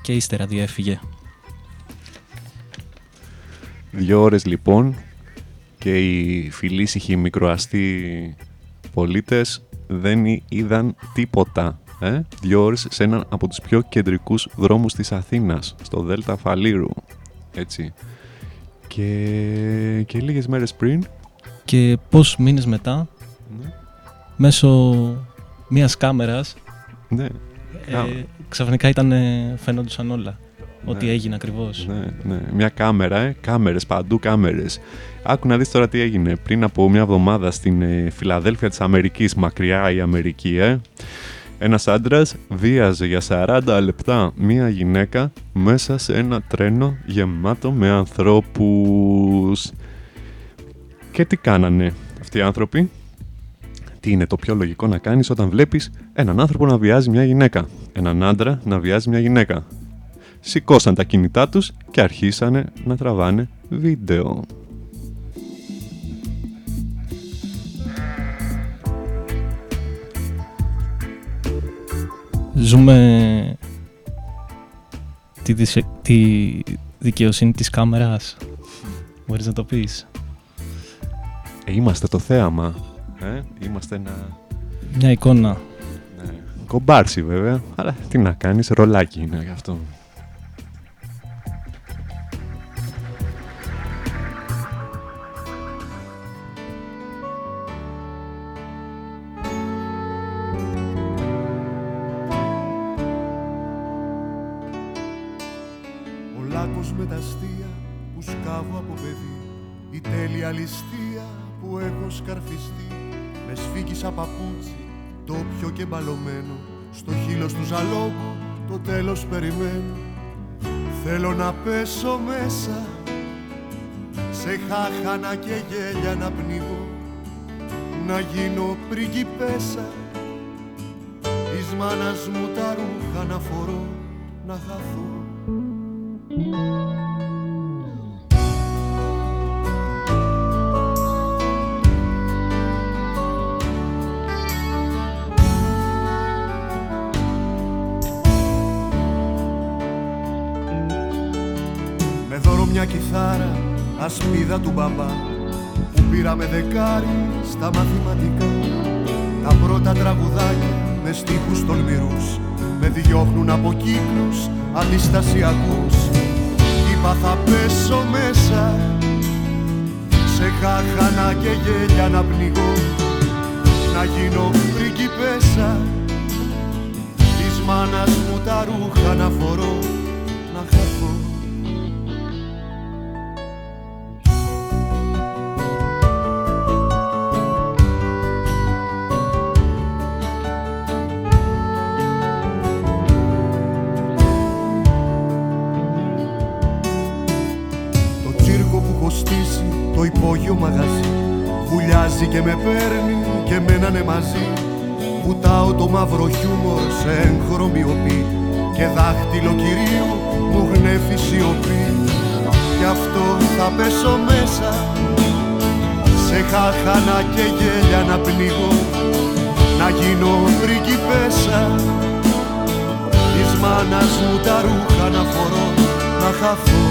και ύστερα διέφυγε. Δύο ώρες λοιπόν και οι φιλήσυχοι μικροαστοί πολίτες δεν εί- είδαν τίποτα. Ε; Δύο ώρες σε έναν από τους πιο κεντρικούς δρόμους της Αθήνας, στο Δέλτα Φαλήρου. Έτσι. Και, και λίγες μέρες πριν Και πώς μήνες μετά, Ναι. μέσω μιας κάμερας, Ναι. ε, ξαφνικά ήταν, ε, φαίνονταν όλα. Ό,τι Ναι. έγινε ακριβώς. Ναι, ναι. Μια κάμερα, ε. Κάμερες, παντού κάμερες. Άκου να δεις τώρα τι έγινε. Πριν από μια εβδομάδα στην ε, Φιλαδέλφια της Αμερικής, μακριά η Αμερική, ε. Ένας άντρας βίαζε για 40 λεπτά μία γυναίκα μέσα σε ένα τρένο γεμάτο με ανθρώπους. Και τι κάνανε αυτοί οι άνθρωποι; Τι είναι το πιο λογικό να κάνεις όταν βλέπεις έναν άνθρωπο να βιάζει μια γυναίκα; Έναν άντρα να βιάζει μια γυναίκα; Σηκώσαν τα κινητά τους και αρχίσανε να τραβάνε βίντεο. Ζούμε τη, δισε- τη δικαιοσύνη της κάμερας. Μπορείς να το πεις. Ε, είμαστε το θέαμα. Ε; Είμαστε ένα Μια εικόνα. ναι, κομπάρσι βέβαια, αλλά τι να κάνεις, ρολάκι είναι γι' αυτό. Χάχανα και γέλια να πνιγώ Να γίνω πριγκιπέσα Της μάνας μου τα ρούχα να φορώ Να χαθώ ασπίδα του μπαμπά Που πήραμε δεκάρι στα μαθηματικά. Τα πρώτα τραγουδάκια με στίχους τολμηρούς Με διώχνουν από κύκλους αντιστασιακούς. Είπα θα πέσω μέσα Σε χάχανα και γέλια να πνιγώ Να γίνω πριγκιπέσα Της μάνας μου τα ρούχα να φορώ Να χαθώ μένανε μαζί Βουτάω το μαύρο χιούμορ σε έγχρωμη οπή Και δάχτυλο κυρίου μου γνέφει σιωπή. Γι' αυτό θα πέσω μέσα Σε χάχανα και γέλια να πνιγώ Να γίνω πριγκιπέσα Της μάνας μου τα ρούχα να φορώ Να χαθώ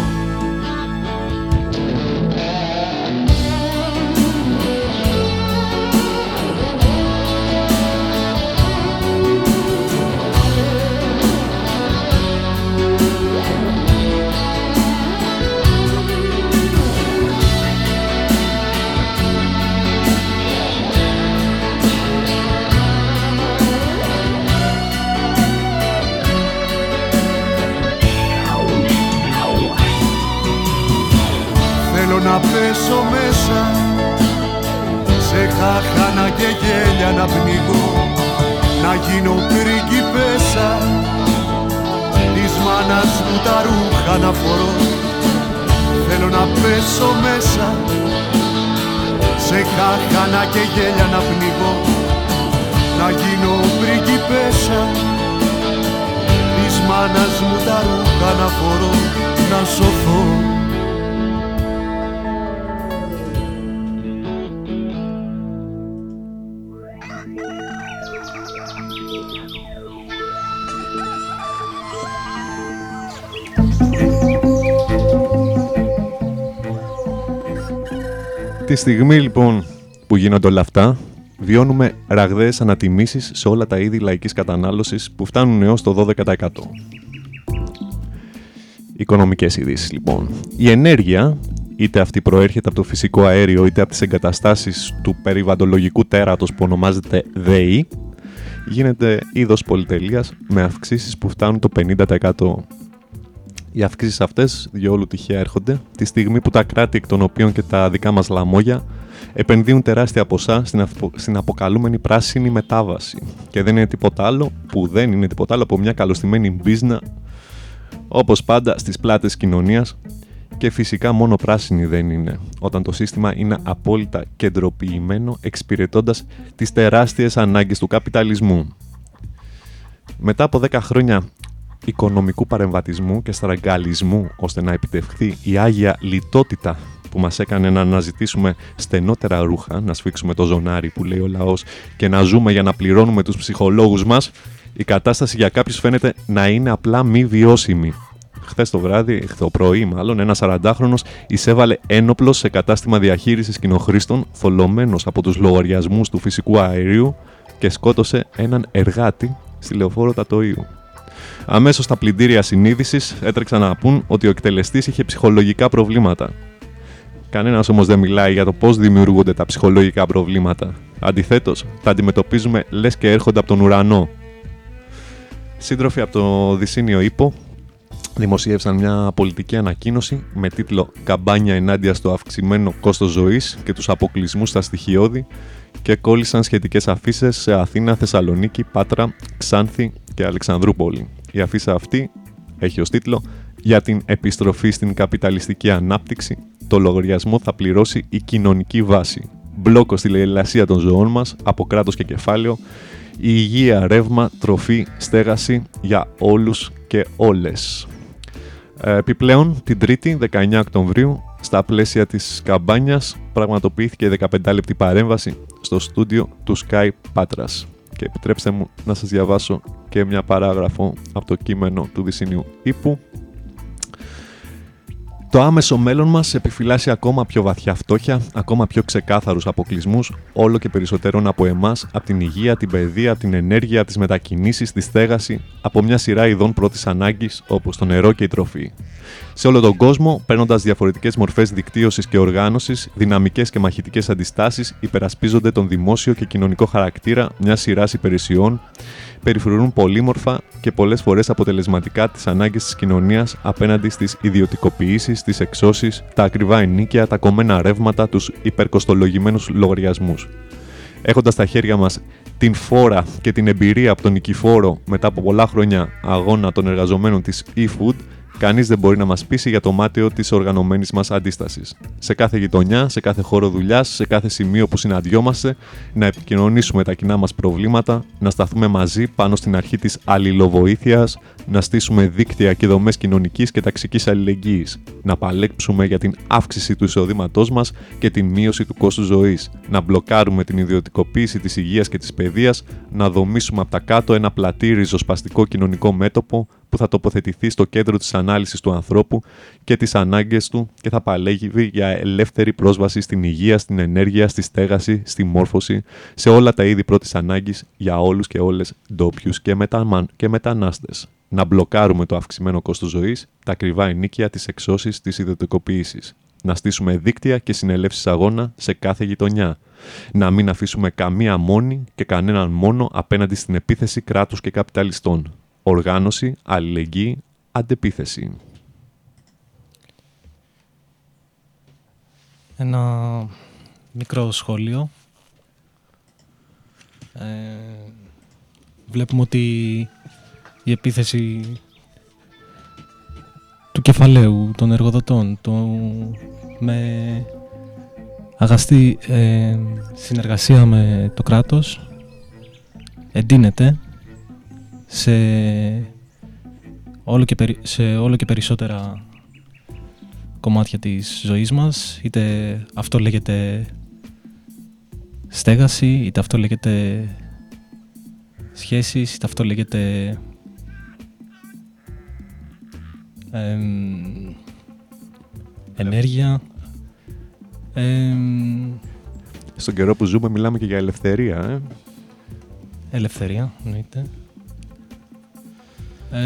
στιγμή λοιπόν που γίνονται όλα αυτά, βιώνουμε ραγδαίες ανατιμήσεις σε όλα τα είδη λαϊκής κατανάλωσης που φτάνουν έως το 12%. Οικονομικές ειδήσεις λοιπόν. Η ενέργεια, είτε αυτή προέρχεται από το φυσικό αέριο είτε από τις εγκαταστάσεις του περιβαλλοντολογικού τέρατος που ονομάζεται ΔΕΗ, γίνεται είδος πολυτελείας με αυξήσεις που φτάνουν το 50%. Οι αυξήσεις αυτές διόλου τυχαία έρχονται τη στιγμή που τα κράτη εκ των οποίων και τα δικά μας λαμόγια επενδύουν τεράστια ποσά στην, απο- στην αποκαλούμενη πράσινη μετάβαση. Και δεν είναι τίποτα άλλο που δεν είναι τίποτα άλλο από μια καλωστημένη μπίζνα όπως πάντα στις πλάτες κοινωνίας και φυσικά μόνο πράσινη δεν είναι, όταν το σύστημα είναι απόλυτα κεντροποιημένο εξυπηρετώντας τις τεράστιες ανάγκες του καπιταλισμού. Μετά από 10 χρόνια οικονομικού παρεμβατισμού και στραγγαλισμού ώστε να επιτευχθεί η άγια λιτότητα που μας έκανε να αναζητήσουμε στενότερα ρούχα, να σφίξουμε το ζωνάρι που λέει ο λαός και να ζούμε για να πληρώνουμε τους ψυχολόγους μας, η κατάσταση για κάποιους φαίνεται να είναι απλά μη βιώσιμη. Χθες το βράδυ, το πρωί μάλλον, ένας 40χρονο εισέβαλε ένοπλο σε κατάστημα διαχείρισης κοινοχρήστων, θολωμένος από τους λογαριασμούς του φυσικού αερίου και σκότωσε έναν εργάτη στη λεωφόρο Τατοίου. Αμέσως τα πλυντήρια συνείδησης έτρεξαν να πούν ότι ο εκτελεστής είχε ψυχολογικά προβλήματα. Κανένας όμως δεν μιλάει για το πώς δημιουργούνται τα ψυχολογικά προβλήματα. Αντιθέτως, τα αντιμετωπίζουμε λες και έρχονται από τον ουρανό. Σύντροφοι από το Δυσίνιο Ήπο δημοσίευσαν μια πολιτική ανακοίνωση με τίτλο «Καμπάνια ενάντια στο αυξημένο κόστος ζωής και τους αποκλεισμούς στα στοιχειώδη» και κόλλησαν σχετικές αφήσεις σε Αθήνα, Θεσσαλονίκη, Πάτρα, Ξάνθη και Αλεξανδρούπολη. Η αφίσα αυτή έχει ως τίτλο «Για την επιστροφή στην καπιταλιστική ανάπτυξη, το λογαριασμό θα πληρώσει η κοινωνική βάση. Μπλόκο στη λαϊλασία των ζωών μας, από κράτος και κεφάλαιο, η υγεία, ρεύμα, τροφή, στέγαση για όλους και όλες». Ε, Επιπλέον, την Τρίτη, 19 Οκτωβρίου, στα πλαίσια της καμπάνιας, πραγματοποιήθηκε 15 λεπτή παρέμβαση στο στούντιο του Sky Patras. Και επιτρέψτε μου να σας διαβάσω και μια παράγραφο από το κείμενο του Δυσινίου Ήπου. Το άμεσο μέλλον μας επιφυλάσσει ακόμα πιο βαθιά φτώχεια, ακόμα πιο ξεκάθαρους αποκλεισμούς, όλο και περισσότερον από εμάς, από την υγεία, την παιδεία, την ενέργεια, τις μετακινήσεις, τη στέγαση, από μια σειρά ειδών πρώτης ανάγκης, όπως το νερό και η τροφή. Σε όλο τον κόσμο, παίρνοντας διαφορετικές μορφές δικτύωσης και οργάνωσης, δυναμικές και μαχητικές αντιστάσεις υπερασπίζονται τον δημόσιο και κοινωνικό χαρακτήρα μιας σειράς υπηρεσιών, περιφρουρούν πολύμορφα και πολλές φορές αποτελεσματικά τις ανάγκες της κοινωνίας απέναντι στις ιδιωτικοποιήσεις, τις εξώσεις, τα ακριβά ενίκια, τα κομμένα ρεύματα, τους υπερκοστολογημένους λογαριασμούς. Έχοντας στα χέρια μας την φόρα και την εμπειρία από τον νικηφόρο μετά από πολλά χρόνια αγώνα των εργαζομένων της e-food, κανείς δεν μπορεί να μας πείσει για το μάταιο της οργανωμένης μας αντίστασης. Σε κάθε γειτονιά, σε κάθε χώρο δουλειάς, σε κάθε σημείο που συναντιόμαστε, να επικοινωνήσουμε τα κοινά μας προβλήματα, να σταθούμε μαζί πάνω στην αρχή της αλληλοβοήθειας, να στήσουμε δίκτυα και δομές κοινωνικής και ταξικής αλληλεγγύης, να παλέξουμε για την αύξηση του εισοδήματός μας και την μείωση του κόστους ζωής, να μπλοκάρουμε την ιδιωτικοποίηση της υγείας και της παιδείας, να δομήσουμε από τα κάτω ένα πλατή ριζοσπαστικό κοινωνικό μέτωπο που θα τοποθετηθεί στο κέντρο της ανάλυσης του ανθρώπου και τις ανάγκες του και θα παλέγει για ελεύθερη πρόσβαση στην υγεία, στην ενέργεια, στη στέγαση, στη μόρφωση, σε όλα τα είδη πρώτης ανάγκης για όλους και όλες ντόπιους και, μετα... και μετανάστες. Να μπλοκάρουμε το αυξημένο κόστος ζωής, τα ακριβά ενίκια, τις εξώσεις, τις ιδιωτικοποίησεις. Να στήσουμε δίκτυα και συνελεύσεις αγώνα σε κάθε γειτονιά. Να μην αφήσουμε καμία μόνη και κανέναν μόνο απέναντι στην επίθεση κράτους και καπιταλιστών οργάνωση, αλληλεγγύη, αντεπίθεση. Ένα μικρό σχόλιο. Ε, βλέπουμε ότι η επίθεση του κεφαλαίου των εργοδοτών το, με αγαστή ε, συνεργασία με το κράτος εντείνεται σε όλο και, περι- σε όλο και περισσότερα κομμάτια της ζωής μας είτε αυτό λέγεται στέγαση είτε αυτό λέγεται σχέσεις είτε αυτό λέγεται εμ, ενέργεια εμ, Στον καιρό που ζούμε μιλάμε και για ελευθερία, ε. Ελευθερία, εννοείται. Ε,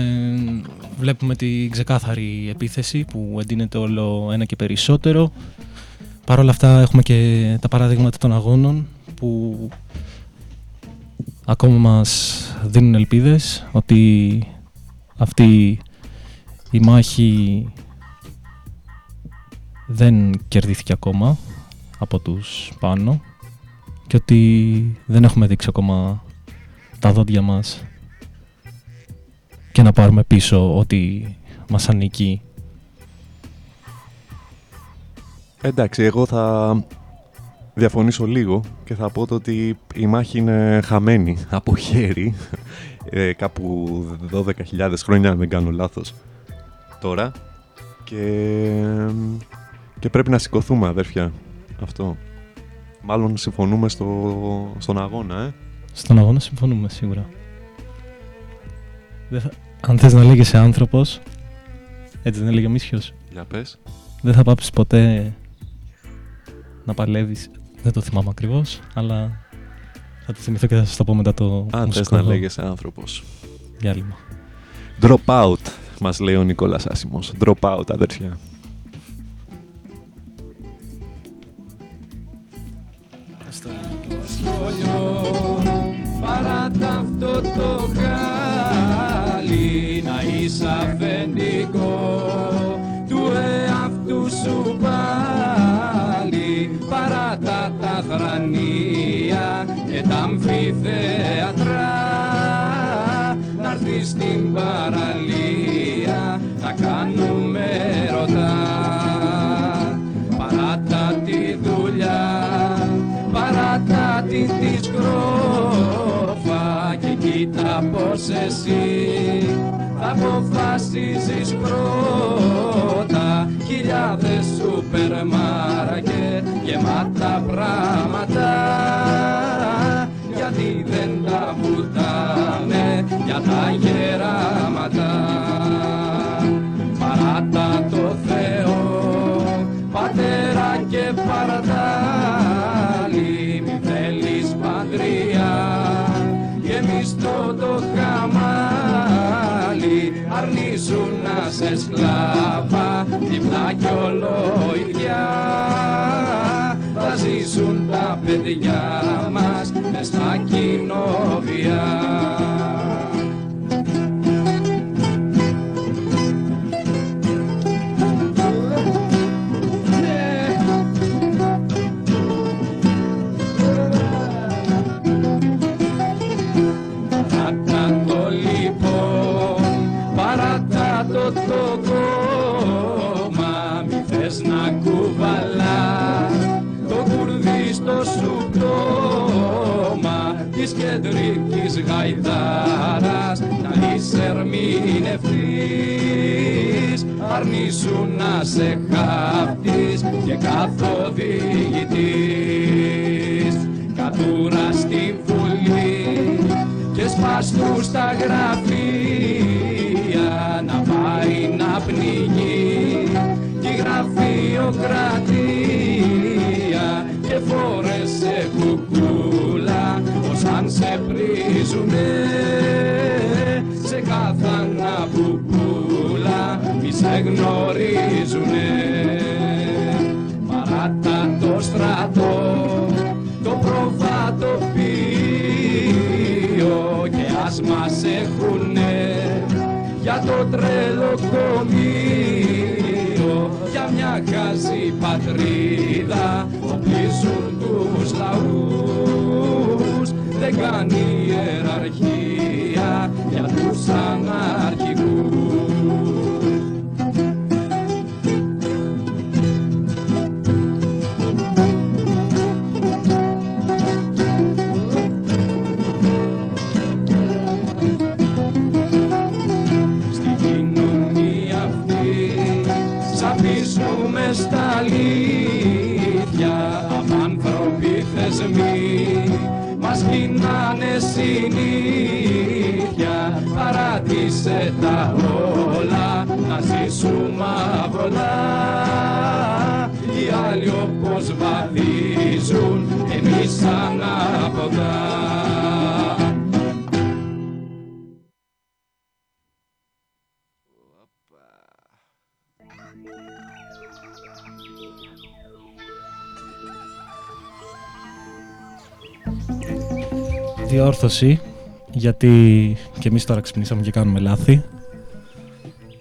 βλέπουμε τη ξεκάθαρη επίθεση που εντείνεται όλο ένα και περισσότερο. Παρ' όλα αυτά έχουμε και τα παραδείγματα των αγώνων που ακόμα μας δίνουν ελπίδες ότι αυτή η μάχη δεν κερδίθηκε ακόμα από τους πάνω και ότι δεν έχουμε δείξει ακόμα τα δόντια μας και να πάρουμε πίσω ό,τι μας ανήκει. Εντάξει, εγώ θα διαφωνήσω λίγο και θα πω το ότι η μάχη είναι χαμένη από χέρι. Ε, κάπου 12.000 χρόνια, αν δεν κάνω λάθος, τώρα. Και, και πρέπει να σηκωθούμε, αδέρφια. Αυτό. Μάλλον συμφωνούμε στο, στον αγώνα, ε. Στον αγώνα συμφωνούμε σίγουρα. Δεν θα... Αν θες να λέγεσαι άνθρωπος, έτσι δεν έλεγε ο Μίσιος, Για πες. δεν θα πάψεις ποτέ να παλεύεις. Δεν το θυμάμαι ακριβώς, αλλά θα το θυμηθώ και θα σας το πω μετά το Αν θες μουσικό να εδώ λέγεσαι άνθρωπος. διάλειμμα. Drop out, μας λέει ο Νικόλας Άσιμος. Drop out, αδέρφια. Παράτα αυτό το χάλι να είσαι αφεντικό του εαυτού σου πάλι. Παράτα τα θρανία και τα αμφιθέατρα να έρθεις στην παραλία να κάνουμε ρωτά παράτα τη δουλειά παράτα τη της σκρόφα και κοίτα πως εσύ θα αποφασίζεις πρώτα. Χιλιάδες σούπερ μάρκετ γεμάτα πράγματα. Γιατί δεν τα βουτάμε για τα γεράματα; Σε σκλάβα διπλά κι ολοειδιά θα ζήσουν τα παιδιά μας μες στα κοινόβια Της κεντρικής γαϊδάρας να είσαι ερμηνευτής Αρνήσου να σε χάπτεις και καθοδηγητής. Κατούρα στη Βουλή και σπαστού στα γραφεία να πάει να πνιγεί τη γραφειοκρατία. Και φόρεσε κουκούλα πως αν σε πρίζουνε σε κάθανα πουπούλα μη σε γνωρίζουνε. Παράτα το στρατό το προβατοποιείο και ας μας έχουνε για το τρελοκομείο για μια χαζή πατρίδα οπλίζουν τους λαούς δεν κάνει ιεραρχία για τους αναρχικούς. Στην κοινωνία αυτή σαπίζουμε στα αλήθεια συνήθεια. Παράτησε τα όλα να ζήσουμε απολά οι άλλοι όπως βαδίζουν εμείς ανάποδα Διόρθωση, γιατί και εμείς τώρα ξυπνήσαμε και κάνουμε λάθη.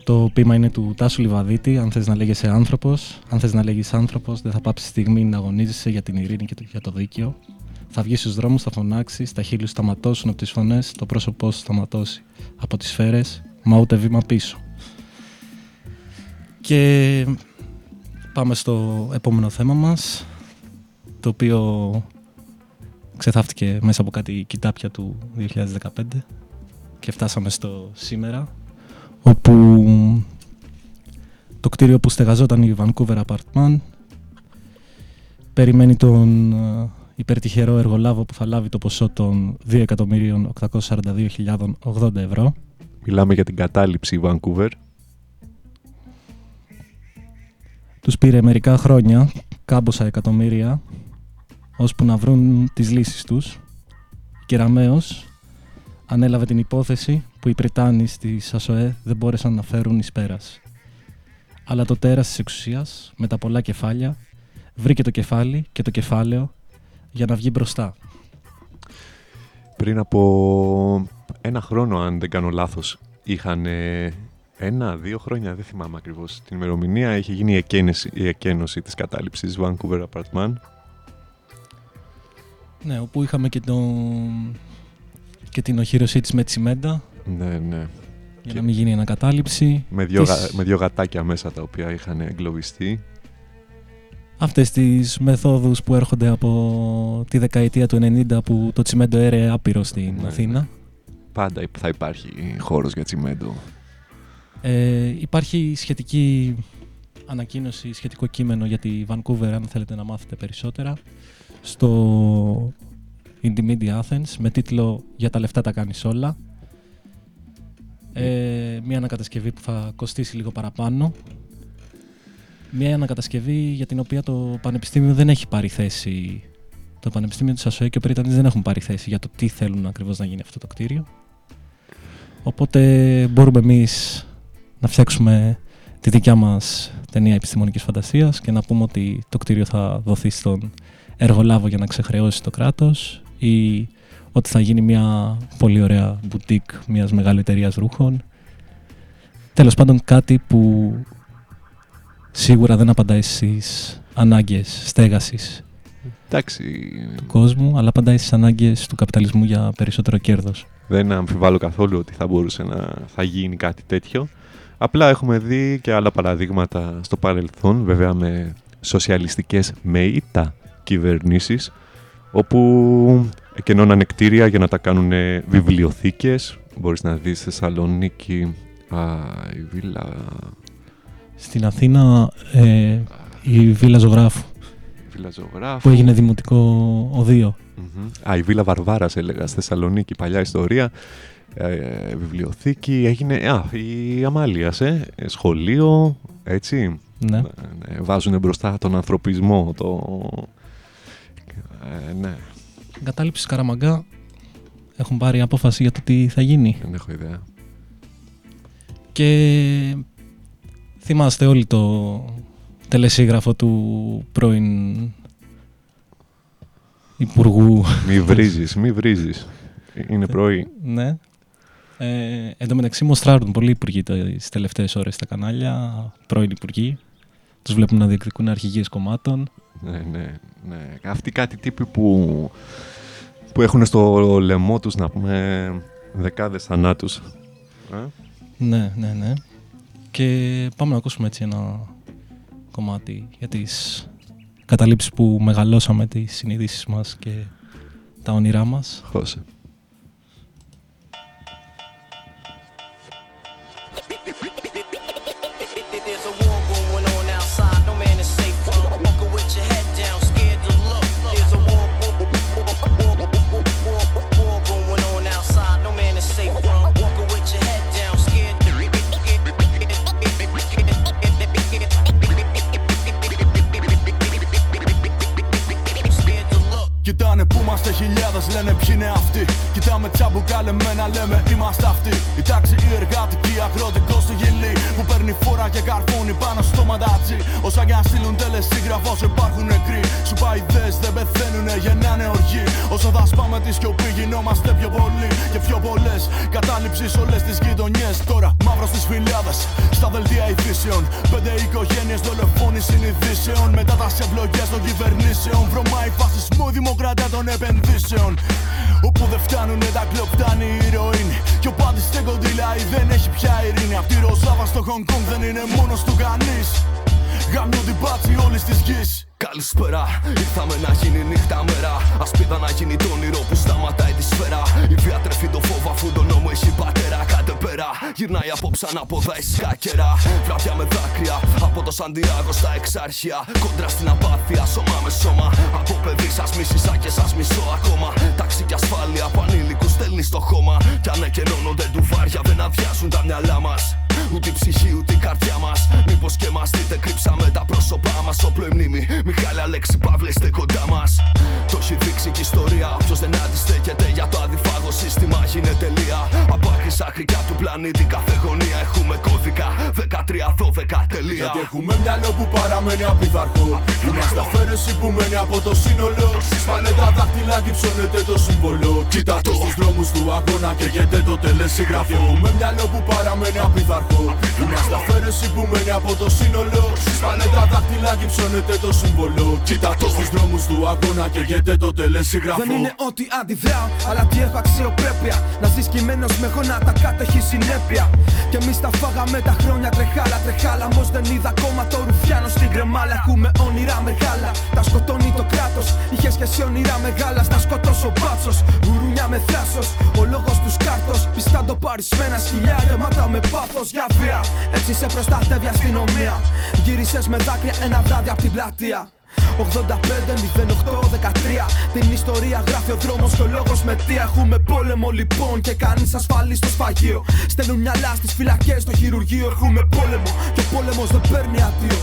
Το ποίημα είναι του Τάσου Λιβαδίτη. Αν θες να λέγεσαι άνθρωπος, αν θες να λέγεις άνθρωπος, δεν θα πάψει στιγμή να αγωνίζεσαι για την ειρήνη και το- για το δίκαιο. Θα βγεις στους δρόμους, θα φωνάξεις, τα χείλη σου σταματώσουν από τις φωνές, το πρόσωπό σου σταματώσει από τις σφαίρες, μα ούτε βήμα πίσω. Και πάμε στο επόμενο θέμα μας, το οποίο ξεθάφτηκε μέσα από κάτι κοιτάπια του 2015 και φτάσαμε στο σήμερα όπου το κτίριο που στεγαζόταν η Vancouver Apartment περιμένει τον ε, υπερτυχερό εργολάβο που θα λάβει το ποσό των 2.842.080 ευρώ Μιλάμε για την κατάληψη Vancouver. Τους πήρε μερικά χρόνια, κάμποσα εκατομμύρια, ώσπου να βρουν τις λύσεις τους. Κεραμέως ανέλαβε την υπόθεση που οι Πριτάνοι στη ΑΣΟΕ δεν μπόρεσαν να φέρουν εις πέρας. Αλλά το τέρας της εξουσίας, με τα πολλά κεφάλια, βρήκε το κεφάλι και το κεφάλαιο για να βγει μπροστά. Πριν από ένα χρόνο, αν δεν κάνω λάθος, είχαν ένα, δύο χρόνια, δεν θυμάμαι ακριβώς την ημερομηνία, είχε γίνει η, εκένεση, η εκένωση της κατάληψης Vancouver Apartment. Ναι, όπου είχαμε και, το... και την οχύρωσή της με τσιμέντα Ναι, ναι. για να μην γίνει ανακατάληψη. Με δύο, Της- γα- με δύο γατάκια μέσα τα οποία είχαν εγκλωβιστεί. αυτές τις μεθόδους που έρχονται από τη δεκαετία του 90 που το τσιμέντο έρεε άπειρο στην Ναι. Αθήνα. Πάντα θα υπάρχει χώρος για τσιμέντο. Ε, υπάρχει σχετική ανακοίνωση, σχετικό κείμενο για τη Vancouver αν θέλετε να μάθετε περισσότερα στο Indie Media Athens με τίτλο «Για τα λεφτά τα κάνεις όλα». Ε, μια ανακατασκευή που θα κοστίσει λίγο παραπάνω. Μια ανακατασκευή για την οποία το Πανεπιστήμιο δεν έχει πάρει θέση. Το Πανεπιστήμιο της ΑΣΟΕ και ο Πρίτανης δεν έχουν πάρει θέση για το τι θέλουν ακριβώς να γίνει αυτό το κτίριο. Οπότε μπορούμε εμείς να φτιάξουμε τη δικιά μας ταινία επιστημονικής φαντασίας και να πούμε ότι το κτίριο θα δοθεί στον εργολάβο για να ξεχρεώσει το κράτος ή ότι θα γίνει μια πολύ ωραία μπουτίκ μιας μεγάλη εταιρεία ρούχων. Τέλος πάντων κάτι που σίγουρα δεν απαντάει στις ανάγκες στέγασης Εντάξει, του κόσμου, αλλά απαντάει στις ανάγκες του καπιταλισμού για περισσότερο κέρδος. δεν αμφιβάλλω καθόλου ότι θα μπορούσε να θα γίνει κάτι τέτοιο. Απλά έχουμε δει και άλλα παραδείγματα στο παρελθόν, βέβαια με σοσιαλιστικές με ήττα κυβερνήσεις, όπου εκενώνανε κτίρια για να τα κάνουν βιβλιοθήκες. Μπορείς να δεις στη Θεσσαλονίκη α, η βίλα... Στην Αθήνα ε, η Βίλα Ζωγράφου η βίλα Ζωγράφου. που έγινε δημοτικό οδείο. Μμμ. Α, η Βίλα Βαρβάρας έλεγα στη Θεσσαλονίκη, παλιά ιστορία. Ε, βιβλιοθήκη, έγινε. Α, η Αμάλιας, ε, ε, σχολείο, έτσι. Ναι. Ε, βάζουν μπροστά τον ανθρωπισμό, το. Ε, ναι, Εγκατάλειψης Καραμαγκά έχουν πάρει απόφαση για το τι θα γίνει. δεν έχω ιδέα. Και θυμάστε όλοι το τελεσίγραφο του πρώην Υπουργού. Μη βρίζεις, μη βρίζεις. Είναι πρωί. ναι. Ε, εν τω μεταξύ μοστράρουν πολλοί υπουργοί τις τελευταίες ώρες στα κανάλια, πρώην υπουργοί, τους βλέπουμε να διεκδικούν αρχηγίες κομμάτων. Ναι, ναι, ναι. Αυτοί κάτι τύποι που, που έχουν στο λαιμό τους, να πούμε, δεκάδες θανάτους. Ε; Ναι, ναι, ναι. Και πάμε να ακούσουμε έτσι ένα κομμάτι για τις καταλήψεις που μεγαλώσαμε, τις συνειδήσεις μας και τα όνειρά μας. Χώσε. Λένε ποιοι είναι αυτοί. Κοιτάμε τσαμπουκαλεμένα, λέμε είμαστε αυτοί. Η τάξη, η εργατική, αγροτικό στη γυλή. Που παίρνει φόρα και καρφώνει πάνω στο μαντάτσι. Όσα για να στείλουν τελεσίγραφο υπάρχουν νεκροί. Σου πάει δες, δεν πεθαίνουνε, γεννάνε οργή. Όσο θα σπάμε τη σιωπή, γινόμαστε πιο πολλοί και πιο πολλές. Κατάληψη σε όλες τις γειτονιές. Τώρα μαύρος στι φυλιάδε, στα δελτία ειδήσεων. Πέντε οικογένειες δολοφόνοι συνειδήσεων. Μετά τα ευλογέ των κυβερνήσεων. Βρωμάει φασισμό, η δημοκρατία των επενδύσεων. Όπου δεν φτάνουνε τα κλοπ, φτάνει η ηρωίνη. Και ο πάντης στην κοντιλάει, δεν έχει πια ειρήνη. Αυτή η ροζάβα στο Χονγκ Κονγκ δεν είναι μόνος του κανεί. Γαμιό την πάτσι όλης της γης. Καλησπέρα, ήρθαμε να γίνει νύχτα μέρα. Ασπίδα να γίνει το όνειρο που σταματάει τη σφαίρα. Η βία τρέφει το φόβο αφού τον νόμο έχει πατέρα. Κάτε πέρα, γυρνάει απόψε ανάποδα η σκάκερα. Βράδια με δάκρυα από το Σαντιάγο στα εξάρχεια. Κόντρα στην απάθεια, σώμα με σώμα. Από παιδί σας μίσησα και σας μισώ ακόμα. Τάξη και ασφάλεια από ανήλικου στέλνει στο χώμα. Κι αν εκενώνονται ντουβάρια δεν αδειάζουν τα μυαλά μας. Ούτε η ψυχή ούτε η καρδιά μας. Μήπως και μας δείτε κρύψαμε τα πρόσωπά μας. Όπλο η μνήμη, Μιχάλη Αλέξη Παύλε είστε κοντά μας. Το έχει δείξει και η ιστορία. Όποιο δεν αντιστέκεται για το αδιφάγο σύστημα γίνεται τελεία. Από άκρη σ' άκρη κάτω του πλανήτη κάθε γωνία έχουμε κώδικα. 13-12 τελεία. Γιατί έχουμε μυαλό που παραμένει απειθαρχό. Είμαστε αφαίρεση που μένει από το σύνολο. Σπάνε τα δάχτυλα και ψώνεται το σύμβολο. Κοίτα το στους δρόμους του αγώνα και γίνεται το τελεσίγραφο. Έχουμε μυαλό που παραμένει απειθαρχό. Είμαστε αφαίρεση που μένει από το σύνολο. Σπάνε τα δάχτυλα και ψώνεται το σύμβολο. Κοίτα το στους δρόμους του αγώνα και γίνεται το τελεσίγραφο. Δεν είναι ότι αντιδράω, αλλά τι έχω αξιοπρέπεια. Να ζεις κειμένο με γόνατα κάτω έχει συνέπεια. Και εμείς τα φάγαμε τα χρόνια τρεχάλα, τρεχάλα. Όμως δεν είδα ακόμα το ρουφιάνο στην κρεμάλα. Έχουμε όνειρα μεγάλα, τα σκοτώνει το κράτος. Είχε και εσύ όνειρα μεγάλα, στα σκοτώσω ο μπάτσο. Γουρούνια με θράσος, ο λόγος τους κάρτος. Πιστά το πάρει με ένα σκυλιά, γεμάτα με πάθος για βία. Έτσι σε προστατεύει η αστυνομία. Γύρισες με δάκρυα ένα βράδυ από την πλατεία. 85-08-13 Την ιστορία γράφει ο δρόμος και ο λόγος με τι έχουμε πόλεμο λοιπόν και κανείς ασφαλή στο σφαγείο. Στέλνουν μυαλά στις φυλακές στο χειρουργείο. Έχουμε πόλεμο και ο πόλεμος δεν παίρνει αντίο.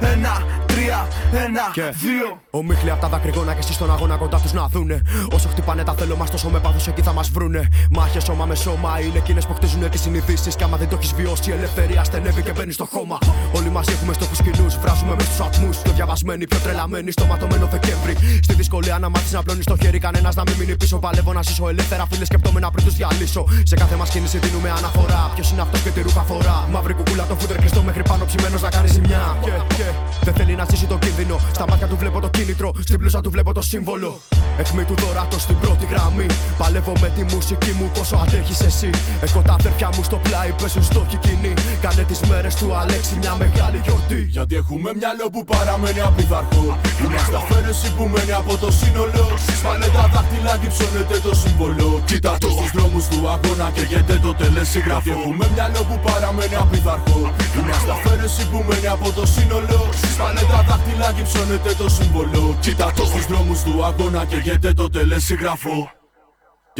Ένα, τρία, ένα, δύο. Ομίχλοι απ' τα δακρυγόνα και εσύ στον αγώνα κοντά τους να δούνε. Όσο χτυπάνε τα θέλω μας, τόσο με πάθος εκεί θα μας βρούνε. Μάχε σώμα με σώμα είναι εκείνες που χτίζουν τις συνειδήσεις. Και άμα δεν το έχεις βιώσει, η ελευθερία στενεύει και μπαίνει στο χώμα. Όλοι μαζί έχουμε στόχους κοινούς, βράζουμε μες στου ατμούς. Πιο διαβασμένοι, πιο τρελαμένοι, στο ματωμένο Δεκέμβρη. Στη δυσκολία να μάθει να πλώνει το χέρι, κανένας να μην μείνει πίσω. Παλεύω να ζήσω ελεύθερα, φίλε σκεπτόμενα πριν τους διαλύσω. Σε κάθε μας κίνηση δίνουμε αναφορά. Ποιος είναι αυτός και τι ρούχα φορά. Μαύρη κουκούλα το φούτρε κλειστό μέχρι πάνω ψημένος να κάνει ζημιά. Και, και δεν θέλει να ζήσει το κίνδυνο. Στα μάτια του βλέπω το κίνητρο, στην πλούσα του βλέπω το σύμβολο. Εχμή του δωράτο στην πρώτη γραμμή. Παλεύω με τη μουσική μου, πόσο αντέχει εσύ. Έχω τα αδέρφια μου στο πλάι, πέσουν στο κοινή. Κάνε τις μέρες του Αλέξη μια μεγάλη γιορτή. Γιατί έχουμε μυαλό που παραμένει απειθαρχό. Είμαστε αφαίρεση που μένει από το σύνολο. Σπάνε τα δάχτυλα και ψώνεται το σύμβολο. Κοίτα το στους δρόμους του αγώνα και γίνεται το τελεσίγραφο. Γιατί έχουμε μυαλό που παραμένει απειθαρχό. Είμαστε αφαίρεση που μένει από το σύνολο. Σπάνε τα δάχτυλα και ψώνεται το σύμβολο. Κοίτα το στους δρόμους του αγώνα και γίνεται το τελεσίγραφο.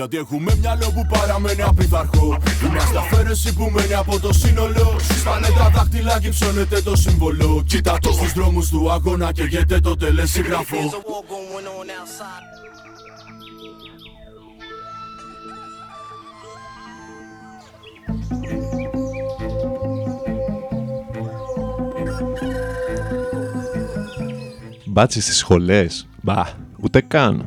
Γιατί έχουμε μυαλό που παραμένει απειθαρχό Είμαστε αφαίρεση που μένει από το σύνολο Σπάνε τα δάχτυλα και ψώνεται το σύμβολο Κοίτα το στους δρόμους του αγώνα και γίνεται το τελεσίγραφο There's a war going on outside. Μπάτσι στις σχολές. Μπα, ούτε καν.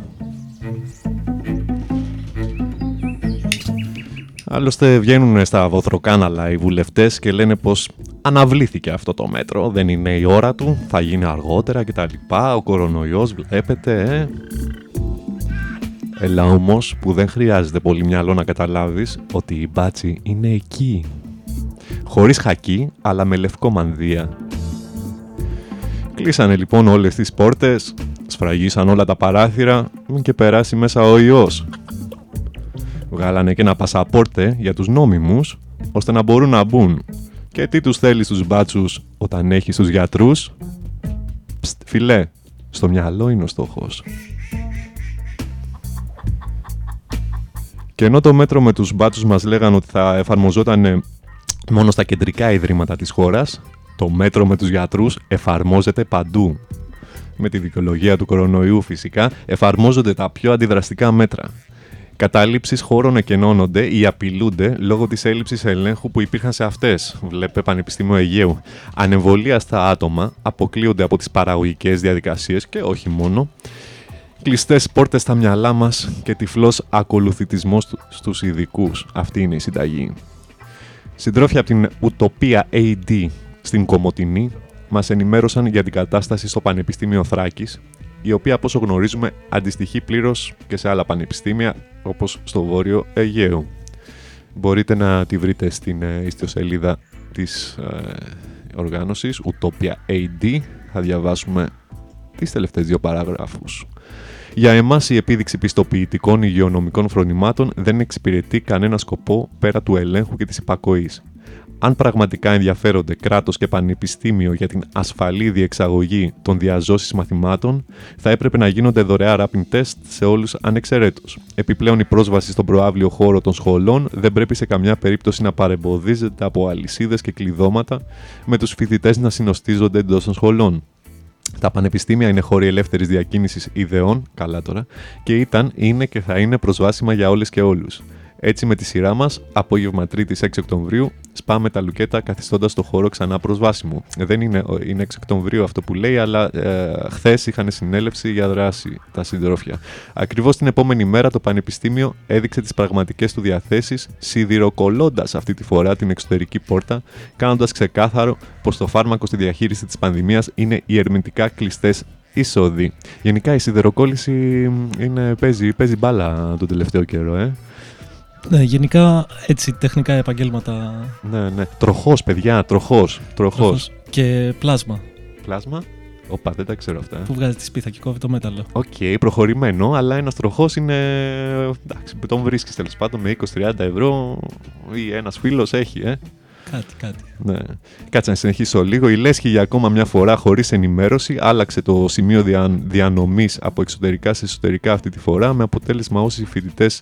Άλλωστε βγαίνουν στα βοθροκάναλα οι βουλευτές και λένε πως αναβλήθηκε αυτό το μέτρο, δεν είναι η ώρα του, θα γίνει αργότερα κτλ. Ο κορονοϊός βλέπετε, ε. Έλα όμως που δεν χρειάζεται πολύ μυαλό να καταλάβεις ότι η μπάτσι είναι εκεί. Χωρίς χακί, αλλά με λευκό μανδύα. Κλείσανε λοιπόν όλες τις πόρτες, σφραγίσαν όλα τα παράθυρα μην και περάσει μέσα ο ιός. Βγάλανε και ένα πασαπόρτε για τους νόμιμους, ώστε να μπορούν να μπουν. Και τι τους θέλεις στους μπάτσους όταν έχεις τους γιατρούς; Πστ, φιλέ, στο μυαλό είναι ο στόχος. Και ενώ το μέτρο με τους μπάτσους μας λέγανε ότι θα εφαρμοζόταν ε, μόνο στα κεντρικά ιδρύματα της χώρας, το μέτρο με τους γιατρούς εφαρμόζεται παντού. Με τη δικαιολογία του κορονοϊού φυσικά εφαρμόζονται τα πιο αντιδραστικά μέτρα. Καταλήψεις χώρων εκενώνονται ή απειλούνται λόγω της έλλειψης ελέγχου που υπήρχαν σε αυτές. Βλέπε Πανεπιστήμιο Αιγαίου. Ανεμβολίαστα άτομα αποκλείονται από τις παραγωγικές διαδικασίες και όχι μόνο. Κλειστές πόρτες στα μυαλά μας και τυφλός ακολουθητισμός του- στους ειδικούς. Αυτή είναι η συνταγή. Συντρόφια από την Ουτοπία AD στην Κομωτινή μας ενημέρωσαν για την κατάσταση στο Πανεπιστήμιο Θράκης, η οποία, όπως γνωρίζουμε, αντιστοιχεί πλήρως και σε άλλα πανεπιστήμια, όπως στο Βόρειο Αιγαίο. Μπορείτε να τη βρείτε στην ε, ιστοσελίδα της ε, οργάνωσης Utopia AD. Θα διαβάσουμε τις τελευταίες δύο παράγραφους. Για εμάς η επίδειξη πιστοποιητικών υγειονομικών φρονημάτων δεν εξυπηρετεί κανένα σκοπό πέρα του ελέγχου και της υπακοής. Αν πραγματικά ενδιαφέρονται κράτος και πανεπιστήμιο για την ασφαλή διεξαγωγή των διαζώσεις μαθημάτων, θα έπρεπε να γίνονται δωρεά rapid test σε όλους ανεξαιρέτως. Επιπλέον η πρόσβαση στον προάβλιο χώρο των σχολών δεν πρέπει σε καμιά περίπτωση να παρεμποδίζεται από αλυσίδες και κλειδώματα με τους φοιτητές να συνοστίζονται εντός των σχολών. Τα πανεπιστήμια είναι χώροι ελεύθερης διακίνησης ιδεών, καλά τώρα, και ήταν, είναι και θα είναι προσβάσιμα για όλες και όλους. Έτσι με τη σειρά μας, απόγευμα 3η 6 Οκτωβρίου, σπάμε τα λουκέτα καθιστώντας το χώρο ξανά προσβάσιμο. Δεν είναι, είναι 6 Οκτωβρίου αυτό που λέει, αλλά ε, χθες είχαν συνέλευση για δράση τα συντρόφια. Ακριβώς την επόμενη μέρα το Πανεπιστήμιο έδειξε τις πραγματικές του διαθέσεις, σιδηροκολλώντας αυτή τη φορά την εξωτερική πόρτα, κάνοντας ξεκάθαρο πως το φάρμακο στη διαχείριση της πανδημίας είναι οι ερμητικά κλειστές είσοδοι. Γενικά η σιδεροκόλληση είναι, παίζει, παίζει μπάλα τον τελευταίο καιρό, ε. Ναι, γενικά έτσι τεχνικά επαγγέλματα. Ναι, ναι. Τροχός, παιδιά, τροχός. Τροχός. Και πλάσμα. Πλάσμα; Όπα, δεν τα ξέρω αυτά. Που βγάζει τη σπίθα και κόβει το μέταλλο. ΟΚ, προχωρημένο, αλλά ένας τροχός είναι. Εντάξει, τον βρίσκεις τέλος πάντων με 20-30 ευρώ ή ένας φίλος έχει, ε. Κάτι, κάτι. Ναι. Κάτσε να συνεχίσω λίγο. Η Λέσχη για ακόμα μια φορά χωρίς ενημέρωση άλλαξε το σημείο δια... διανομής από εξωτερικά σε εσωτερικά αυτή τη φορά με αποτέλεσμα όσοι φοιτητές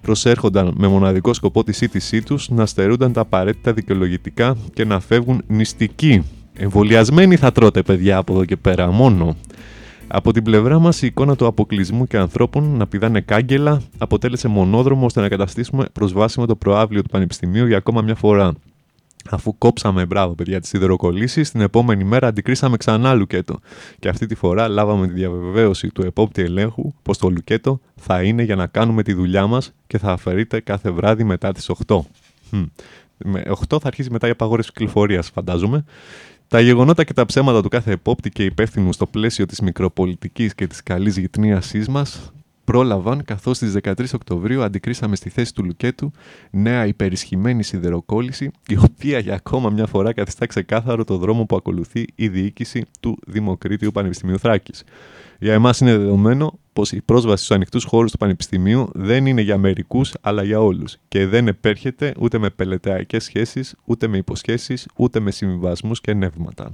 προσέρχονταν με μοναδικό σκοπό τη σύντησή τους να στερούνταν τα απαραίτητα δικαιολογητικά και να φεύγουν νηστικοί. Εμβολιασμένοι θα τρώτε, παιδιά, από εδώ και πέρα μόνο. Από την πλευρά μας, η εικόνα του αποκλεισμού και ανθρώπων να πηδάνε κάγκελα αποτέλεσε μονόδρομο ώστε να καταστήσουμε προσβάσιμο το προάβλιο του Πανεπιστημίου για ακόμα μια φορά. Αφού κόψαμε, μπράβο παιδιά, τις σιδεροκολλήσεις, την επόμενη μέρα αντικρίσαμε ξανά λουκέτο. Και αυτή τη φορά λάβαμε τη διαβεβαίωση του επόπτη ελέγχου πως το λουκέτο θα είναι για να κάνουμε τη δουλειά μας και θα αφαιρείται κάθε βράδυ μετά τις 8. Μμ. Με 8 θα αρχίσει μετά η απαγόρευση κυκλοφορίας, φαντάζομαι. Τα γεγονότα και τα ψέματα του κάθε επόπτη και υπεύθυνου στο πλαίσιο της μικροπολιτικής και της καλής γυτνίασής μας πρόλαβαν καθώς στις 13 Οκτωβρίου αντικρίσαμε στη θέση του Λουκέτου νέα υπερισχυμένη σιδεροκόλληση η οποία για ακόμα μια φορά καθιστά ξεκάθαρο το δρόμο που ακολουθεί η διοίκηση του Δημοκρίτιου Πανεπιστημίου Θράκης. Για εμάς είναι δεδομένο πως η πρόσβαση στους ανοιχτούς χώρους του Πανεπιστημίου δεν είναι για μερικούς αλλά για όλους και δεν επέρχεται ούτε με πελετειακές σχέσεις, ούτε με υποσχέσεις, ούτε με συμβιβασμούς και νεύματα.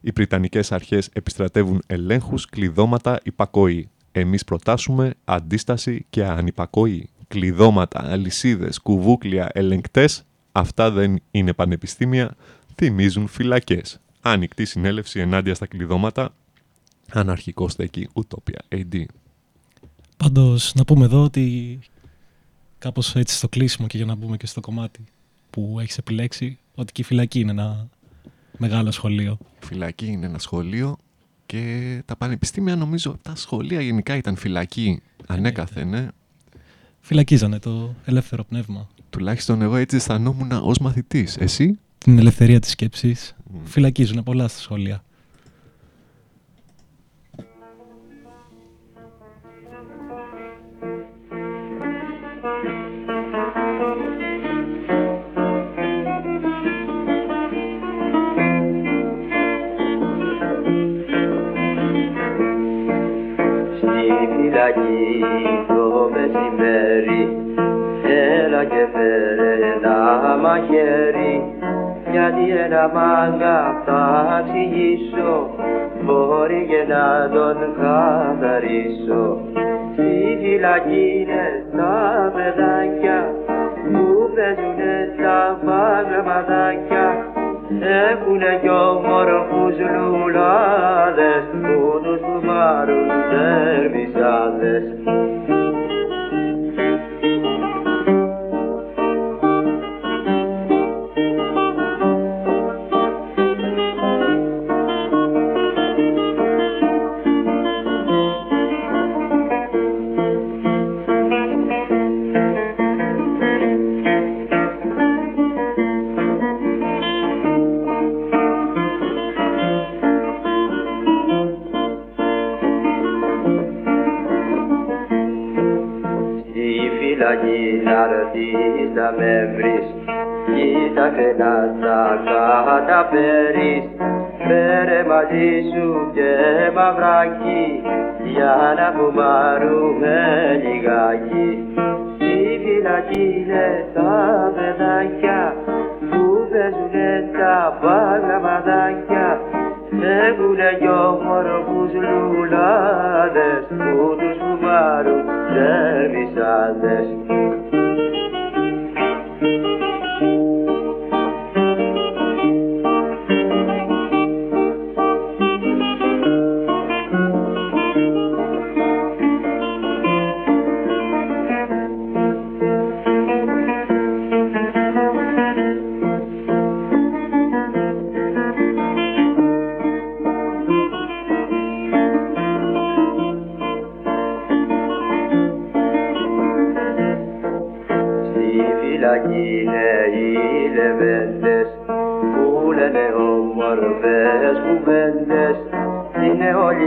Οι Πριτανικές αρχές επιστρατεύουν ελέγχους, κλειδώματα, υπακοή. Εμείς προτάσουμε αντίσταση και ανυπακοή. Κλειδώματα, αλυσίδες, κουβούκλια, ελεγκτές, αυτά δεν είναι πανεπιστήμια, θυμίζουν φυλακές. Ανοιχτή συνέλευση ενάντια στα κλειδώματα, αναρχικό στέκει, ουτόπια, AD. Πάντως, να πούμε εδώ ότι κάπως έτσι στο κλείσιμο και για να μπούμε και στο κομμάτι που έχεις επιλέξει, ότι και η φυλακή είναι ένα μεγάλο σχολείο. Φυλακή είναι ένα σχολείο και τα πανεπιστήμια νομίζω, τα σχολεία γενικά ήταν φυλακή ανέκαθεν, ναι. Φυλακίζανε το ελεύθερο πνεύμα. Τουλάχιστον εγώ έτσι αισθανόμουν ως μαθητής. Εσύ; την ελευθερία της σκέψης. Φυλακίζουν πολλά στα σχολεία. Το μεσημέρι. Έλα και φέρε ένα μαχαίρι Γιατί ένα μάγκα θα εξηγήσω Μπορεί και να τον καθαρίσω. Στη φυλακή είναι τα παιδάκια. Που παίζουνε τα παγραμματάκια Έχουνε κι όμορφους λουλάδες Που τους κουμάρουν δερβισάδες να με βρεις Κοίταξε να τα καταφέρεις Φέρε μαζί σου και μαυράκι Για να φουμάρουμε λιγάκι. Στη φυλακή είναι τα παιδάκια Που παίζουνε τα παγραμματάκια Έχουνε κι όμορφους λουλάδες Που τους φουμάρουν δερβισάδες Στη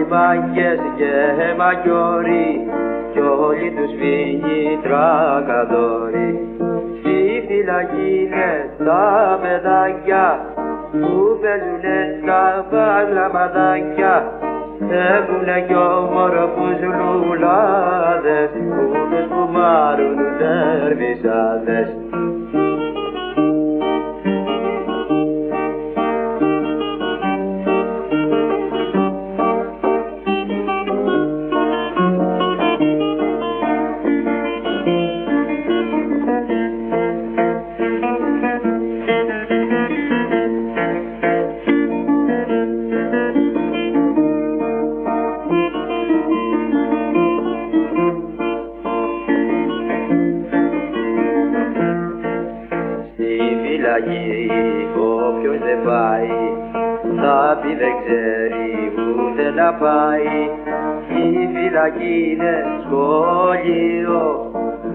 είναι όλοι μάγκες και μαγιόροι κι όλοι τους φύγει τρακαδόροι Στη φυλακή είναι τα παιδάκια που παίζουνε τα παγλαμαδάκια Έχουνε κι όμορφους λουλάδες που τους κουμάρουν δερβισάδες είναι σχολείο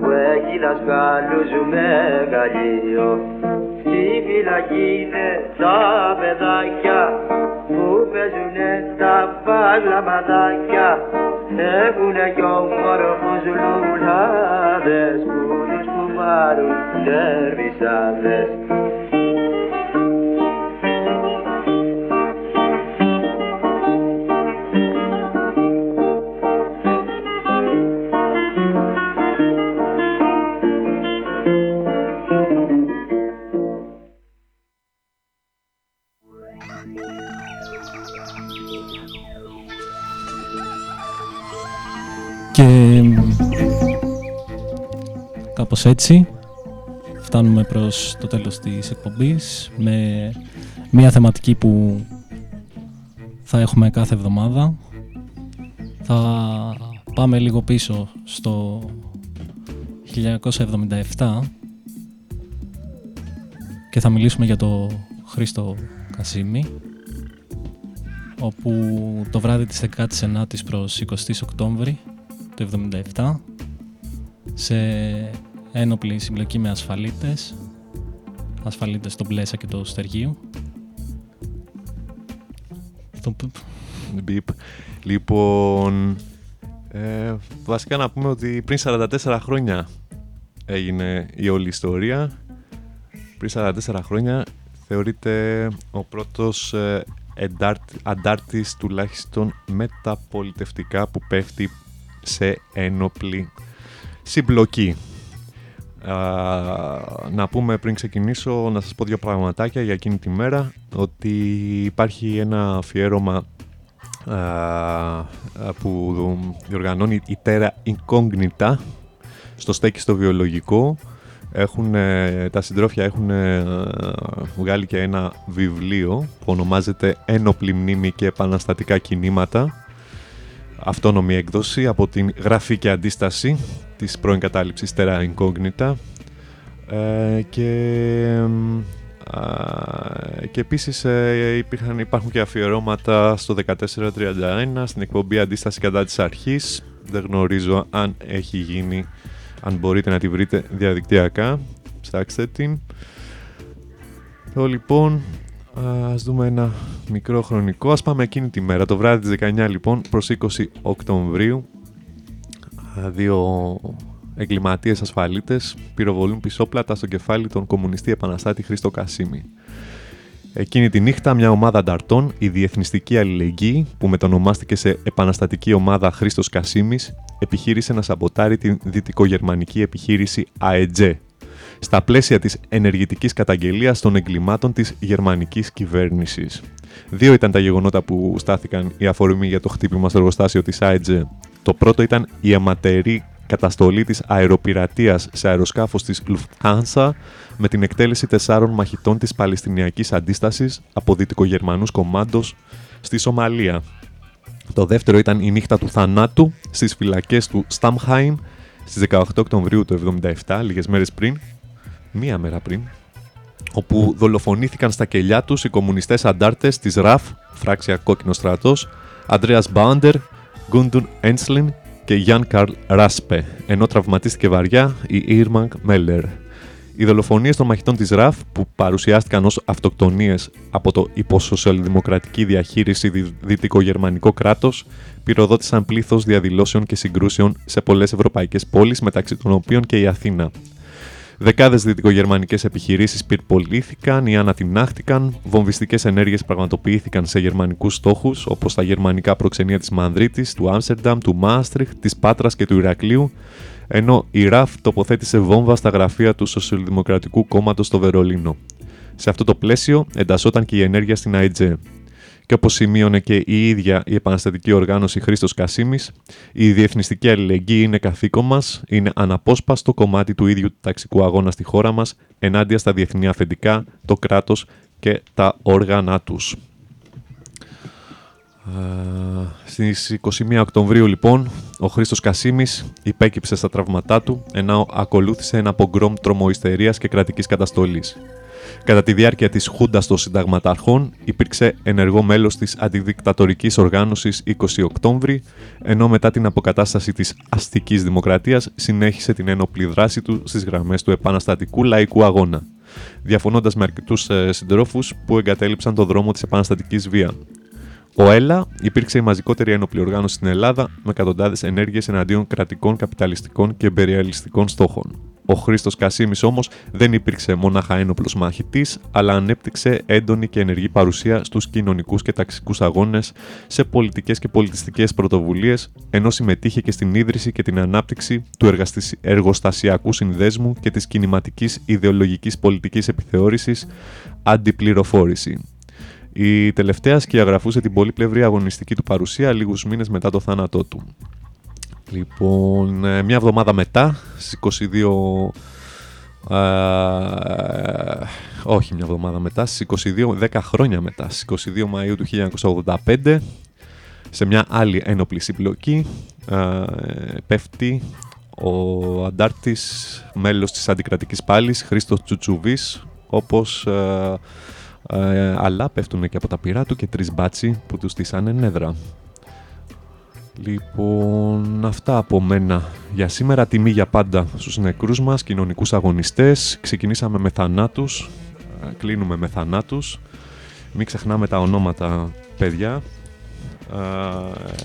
που έχει δασκάλους μεγαλείο. Στη φυλακή είναι τα παιδάκια που παίζουνε τα παγλαμαδάκια κάπως έτσι φτάνουμε προς το τέλος της εκπομπής με μια θεματική που θα έχουμε κάθε εβδομάδα. Θα πάμε λίγο πίσω στο 1977 και θα μιλήσουμε για το Χρήστο Κασίμη όπου το βράδυ της 19ης προς 20 Οκτώβρη το 1977 σε ένοπλη συμπλοκή με ασφαλίτες ασφαλίτες στο Μπλέσα και το Στεργείο. Το π- Μπιπ. Λοιπόν, ε, βασικά να πούμε ότι πριν 44 χρόνια έγινε η όλη ιστορία. Πριν 44 χρόνια θεωρείται ο πρώτος ε, εντάρτη- αντάρτης τουλάχιστον μεταπολιτευτικά που πέφτει σε ένοπλη συμπλοκή. Α, να πούμε πριν ξεκινήσω, να σας πω δύο πραγματάκια για εκείνη τη μέρα, ότι υπάρχει ένα αφιέρωμα α, α, που διοργανώνει η Terra Incognita στο στέκι στο βιολογικό. Έχουν, ε, τα συντρόφια έχουν ε, βγάλει και ένα βιβλίο που ονομάζεται «Ένοπλη μνήμη και επαναστατικά κινήματα» αυτόνομη έκδοση από την γραφή και αντίσταση της πρώην κατάληψης Terra Incognita ε, και, μ, α, και επίσης ε, υπήρχαν, υπάρχουν και αφιερώματα στο 1431 στην εκπομπή Αντίσταση κατά της αρχής δεν γνωρίζω αν έχει γίνει αν μπορείτε να τη βρείτε διαδικτυακά ψάξτε την το λοιπόν Ας δούμε ένα μικρό χρονικό. Ας πάμε εκείνη τη μέρα, το βράδυ της 19 λοιπόν, προς 20 Οκτωβρίου. Α, Δύο εγκληματίες ασφαλίτες πυροβολούν πισόπλατα στο κεφάλι των κομμουνιστή επαναστάτη Χρήστο Κασίμη. Εκείνη τη νύχτα μια ομάδα ανταρτών, η Διεθνιστική Αλληλεγγύη, που μετονομάστηκε σε Επαναστατική Ομάδα Χρήστος Κασίμης, επιχείρησε να σαμποτάρει την δυτικογερμανική επιχείρηση ΑΕΤΖΕ, στα πλαίσια της ενεργητικής καταγγελίας των εγκλημάτων της γερμανικής κυβέρνησης. Δύο ήταν τα γεγονότα που στάθηκαν η αφορμή για το χτύπημα στο εργοστάσιο της ΑΕΤΖΕ. Το πρώτο ήταν η αιματερή καταστολή της αεροπειρατείας σε αεροσκάφος της Lufthansa με την εκτέλεση τεσσάρων μαχητών της Παλαιστινιακής Αντίστασης από δυτικογερμανούς κομμάντος στη Σομαλία. Το δεύτερο ήταν η νύχτα του θανάτου στις φυλακές του Στάμχαϊμ στις 18 Οκτωβρίου του 1977, λίγες μέρες πριν, μία μέρα πριν, όπου δολοφονήθηκαν στα κελιά τους οι κομμουνιστές αντάρτες της ΡΑΦ, φράξια κόκκινο στρατός, Αντρέας Μπάουντερ, Γκούντουν Ένσλιν και Γιάν Καρλ Ράσπε, ενώ τραυματίστηκε βαριά η Ήρμανγκ Μέλλερ. Οι δολοφονίες των μαχητών της ΡΑΦ, που παρουσιάστηκαν ως αυτοκτονίες από το υποσοσιαλδημοκρατική διαχείριση δι- δυτικογερμανικό κράτος, πυροδότησαν πλήθος διαδηλώσεων και συγκρούσεων σε πολλές ευρωπαϊκές πόλεις, μεταξύ των οποίων και η Αθήνα. Δεκάδες δυτικογερμανικές επιχειρήσεις πυρπολήθηκαν ή ανατινάχτηκαν, βομβιστικές ενέργειες πραγματοποιήθηκαν σε γερμανικούς στόχους, όπως τα γερμανικά προξενία της Μανδρίτης, του Άμστερνταμ, του Μάστριχ, της Πάτρας και του Ηρακλείου, ενώ η ΡΑΦ τοποθέτησε βόμβα στα γραφεία του Σοσιαλδημοκρατικού Κόμματος στο Βερολίνο. Σε αυτό το πλαίσιο εντασσόταν και η ενέργεια στην ΑΕΤΖΕ. Και όπως σημείωνε και η ίδια η επαναστατική οργάνωση Χρήστος Κασίμης, η διεθνιστική αλληλεγγύη είναι καθήκον μας, είναι αναπόσπαστο κομμάτι του ίδιου του ταξικού αγώνα στη χώρα μας, ενάντια στα διεθνή αφεντικά, το κράτος και τα όργανα τους. Α, Στις 21 Οκτωβρίου λοιπόν, ο Χρήστος Κασίμης υπέκυψε στα τραυματά του, ενώ ακολούθησε ένα πογκρόμ τρομοϊστερίας και κρατικής καταστολής. Κατά τη διάρκεια της Χούντας των Συνταγματαρχών υπήρξε ενεργό μέλος της αντιδικτατορικής οργάνωσης 20 Οκτώβρη, ενώ μετά την αποκατάσταση της αστικής δημοκρατίας συνέχισε την ένοπλη δράση του στις γραμμές του επαναστατικού λαϊκού αγώνα, διαφωνώντας με αρκετούς ε, συντρόφους που εγκατέλειψαν το δρόμο της επαναστατικής βία. Ο ΕΛΑ υπήρξε η μαζικότερη ένοπλη οργάνωση στην Ελλάδα με εκατοντάδες ενέργειες εναντίον κρατικών, καπιταλιστικών και εμπεριαλιστικών στόχων. Ο Χρήστος Κασίμης όμως δεν υπήρξε μόναχα ένοπλος μαχητής, αλλά ανέπτυξε έντονη και ενεργή παρουσία στους κοινωνικούς και ταξικούς αγώνες, σε πολιτικές και πολιτιστικές πρωτοβουλίες, ενώ συμμετείχε και στην ίδρυση και την ανάπτυξη του εργαστησ- εργοστασιακού συνδέσμου και της κινηματικής ιδεολογικής πολιτικής επιθεώρησης Αντιπληροφόρηση. Η τελευταία σκιαγραφούσε την πολύπλευρη αγωνιστική του παρουσία λίγους μήνες μετά το θάνατό του. Λοιπόν, ε, μια εβδομάδα μετά, στις 22... ε, όχι μια εβδομάδα μετά, στις 22, 10 χρόνια μετά, στις 22 Μαΐου του 1985, σε μια άλλη ένοπλη συμπλοκή, ε, πέφτει ο αντάρτης, μέλος της αντικρατικής πάλης, Χρήστος Τσουτσουβής, όπως ε, ε, αλλά πέφτουν και από τα πυρά του και τρεις μπάτσι που τους στήσανε νέδρα. Λοιπόν, αυτά από μένα. Για σήμερα τιμή για πάντα στους νεκρούς μας, κοινωνικούς αγωνιστές. Ξεκινήσαμε με θανάτους. κλείνουμε με θανάτους. Μην ξεχνάμε τα ονόματα παιδιά. Α,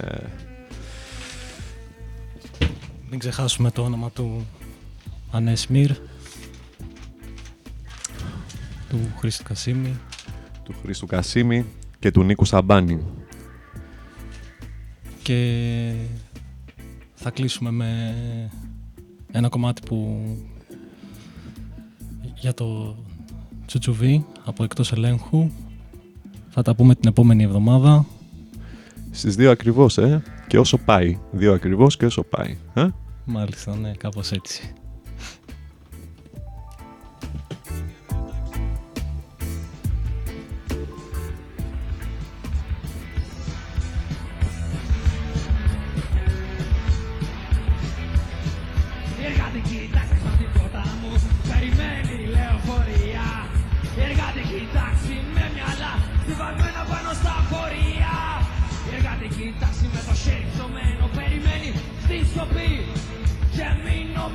ε, Μην ξεχάσουμε το όνομα του Ανέσμιρ, του Χρήστου Κασίμη. του Χρήστου Κασίμη και του Νίκου Σαμπάνη. Και θα κλείσουμε με ένα κομμάτι που για το Τσουτσουβί από εκτός ελέγχου. Θα τα πούμε την επόμενη εβδομάδα. Στις δύο ακριβώς, ε. Και όσο πάει. Δύο ακριβώς και όσο πάει. Ε; Μάλιστα, ναι, κάπως έτσι.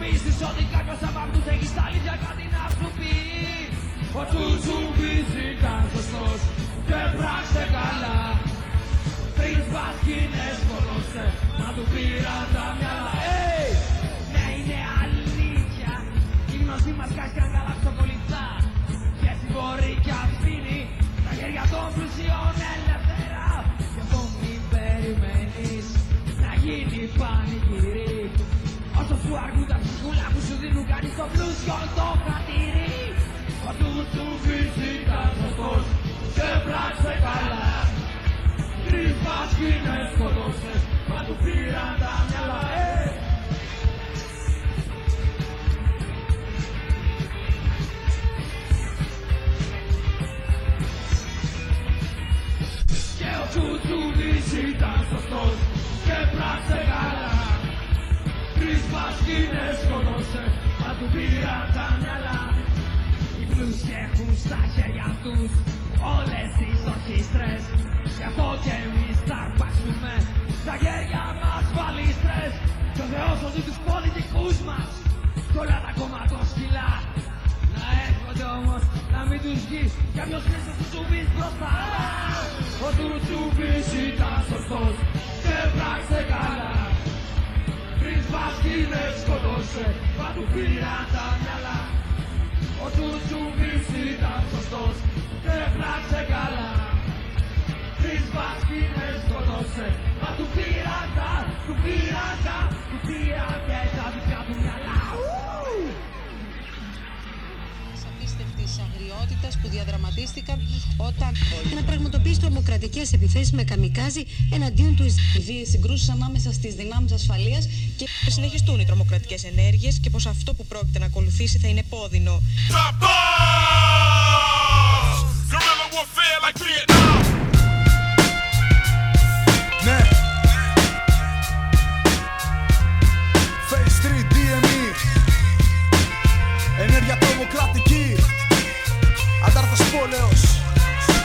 Νομίζεις ότι κάποιος από αυτούς έχει στα αλήθεια κάτι να σου πει. Ο Τσουτσουμπής ήταν σωστός και πράξτε καλά. Τρεις μπασκίνες σκοτώσε να του πήραν τα μυαλά. Hey! Ναι, είναι αλήθεια. Η γνώση μας κάνει αγκαλαξοκολλητά Και συγχωρεί και αφήνει τα χέρια των πλουσιών ελεύθερα. Γι' αυτό μην περιμένεις να γίνει πανηγυρί Όσο σου αργούν στο πλούσιο το χατήρι Ο Τσουτσουμπής ήταν σωστός και πράξε καλά Τρεις μασκίνες σκοτώσες, μας του πήραν τα μυαλά, ε! Και ο Τσουτσουβής ήταν σωστός και πράξε καλά Τρεις μασκίνες σκοτώσε, μα του πήραν τα μυαλά Οι πλούσιοι έχουν στα χέρια τους όλες τις ορχήστρες Γι' αυτό και εμείς θα αρπάξουμε στα χέρια μας βαλίστρες Και ο Θεός οδεί τους πολιτικούς μας Κι όλα τα κομματόσκυλα Να έρχονται όμως να μην τους βγει Κάποιος Χρήστος του τσουμπής μπροστά Ο Τσουτσουμπής ήταν σωστός και πράξε καλά Τρεις βασκίνες σκοτώσε μα του πήραν τα μυαλά Ο Τσουτσουμπής ήταν σωστός και πράξε καλά Τρεις βασκίνες σκοτώσε Μα του πήραν τα, του πήραν τα Του πήραν και τα δικά του μυαλά απίστευτης αγριότητας που διαδραματίστηκαν όταν να πραγματοποιήσει τρομοκρατικές επιθέσεις με καμικάζι εναντίον του Ισραήλ. Βίες συγκρούσεις ανάμεσα στις δυνάμεις ασφαλείας και συνεχιστούν οι τρομοκρατικές ενέργειες και πως αυτό που πρόκειται να ακολουθήσει θα είναι πόδινο. Guerrilla warfare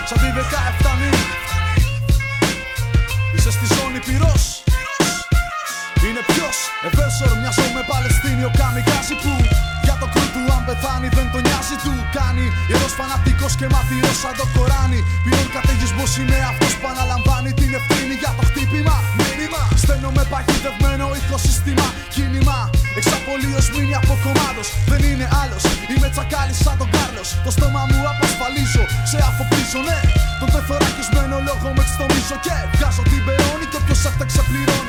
Σαν τη 17 νη Είσαι στη ζώνη πυρός. Είναι ποιος; Εβέσορ μοιάζω με Παλαιστίνιο καμικάζι που πεθάνει δεν τον νοιάζει του Κάνει. Ιερός φανατικός και μαθηρός σαν το Κοράνι. Πυρών καταιγισμός είναι αυτός που αναλαμβάνει την ευθύνη για το χτύπημα. Μήνυμα. Στέλνω με παγιδευμένο ηχοσύστημα Κίνημα. Εξαπολύος μήνυ από κομμάτος Δεν είναι άλλος. Είμαι τσακάλι σαν τον Κάρλος. Το στόμα μου απασφαλίζω Σε αφοπλίζω ναι. Τον τεθωρακισμένο λόγο με ξτομίζω Και βγάζω την πεόνη Και όποιος έφταξε πληρώνει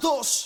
dos.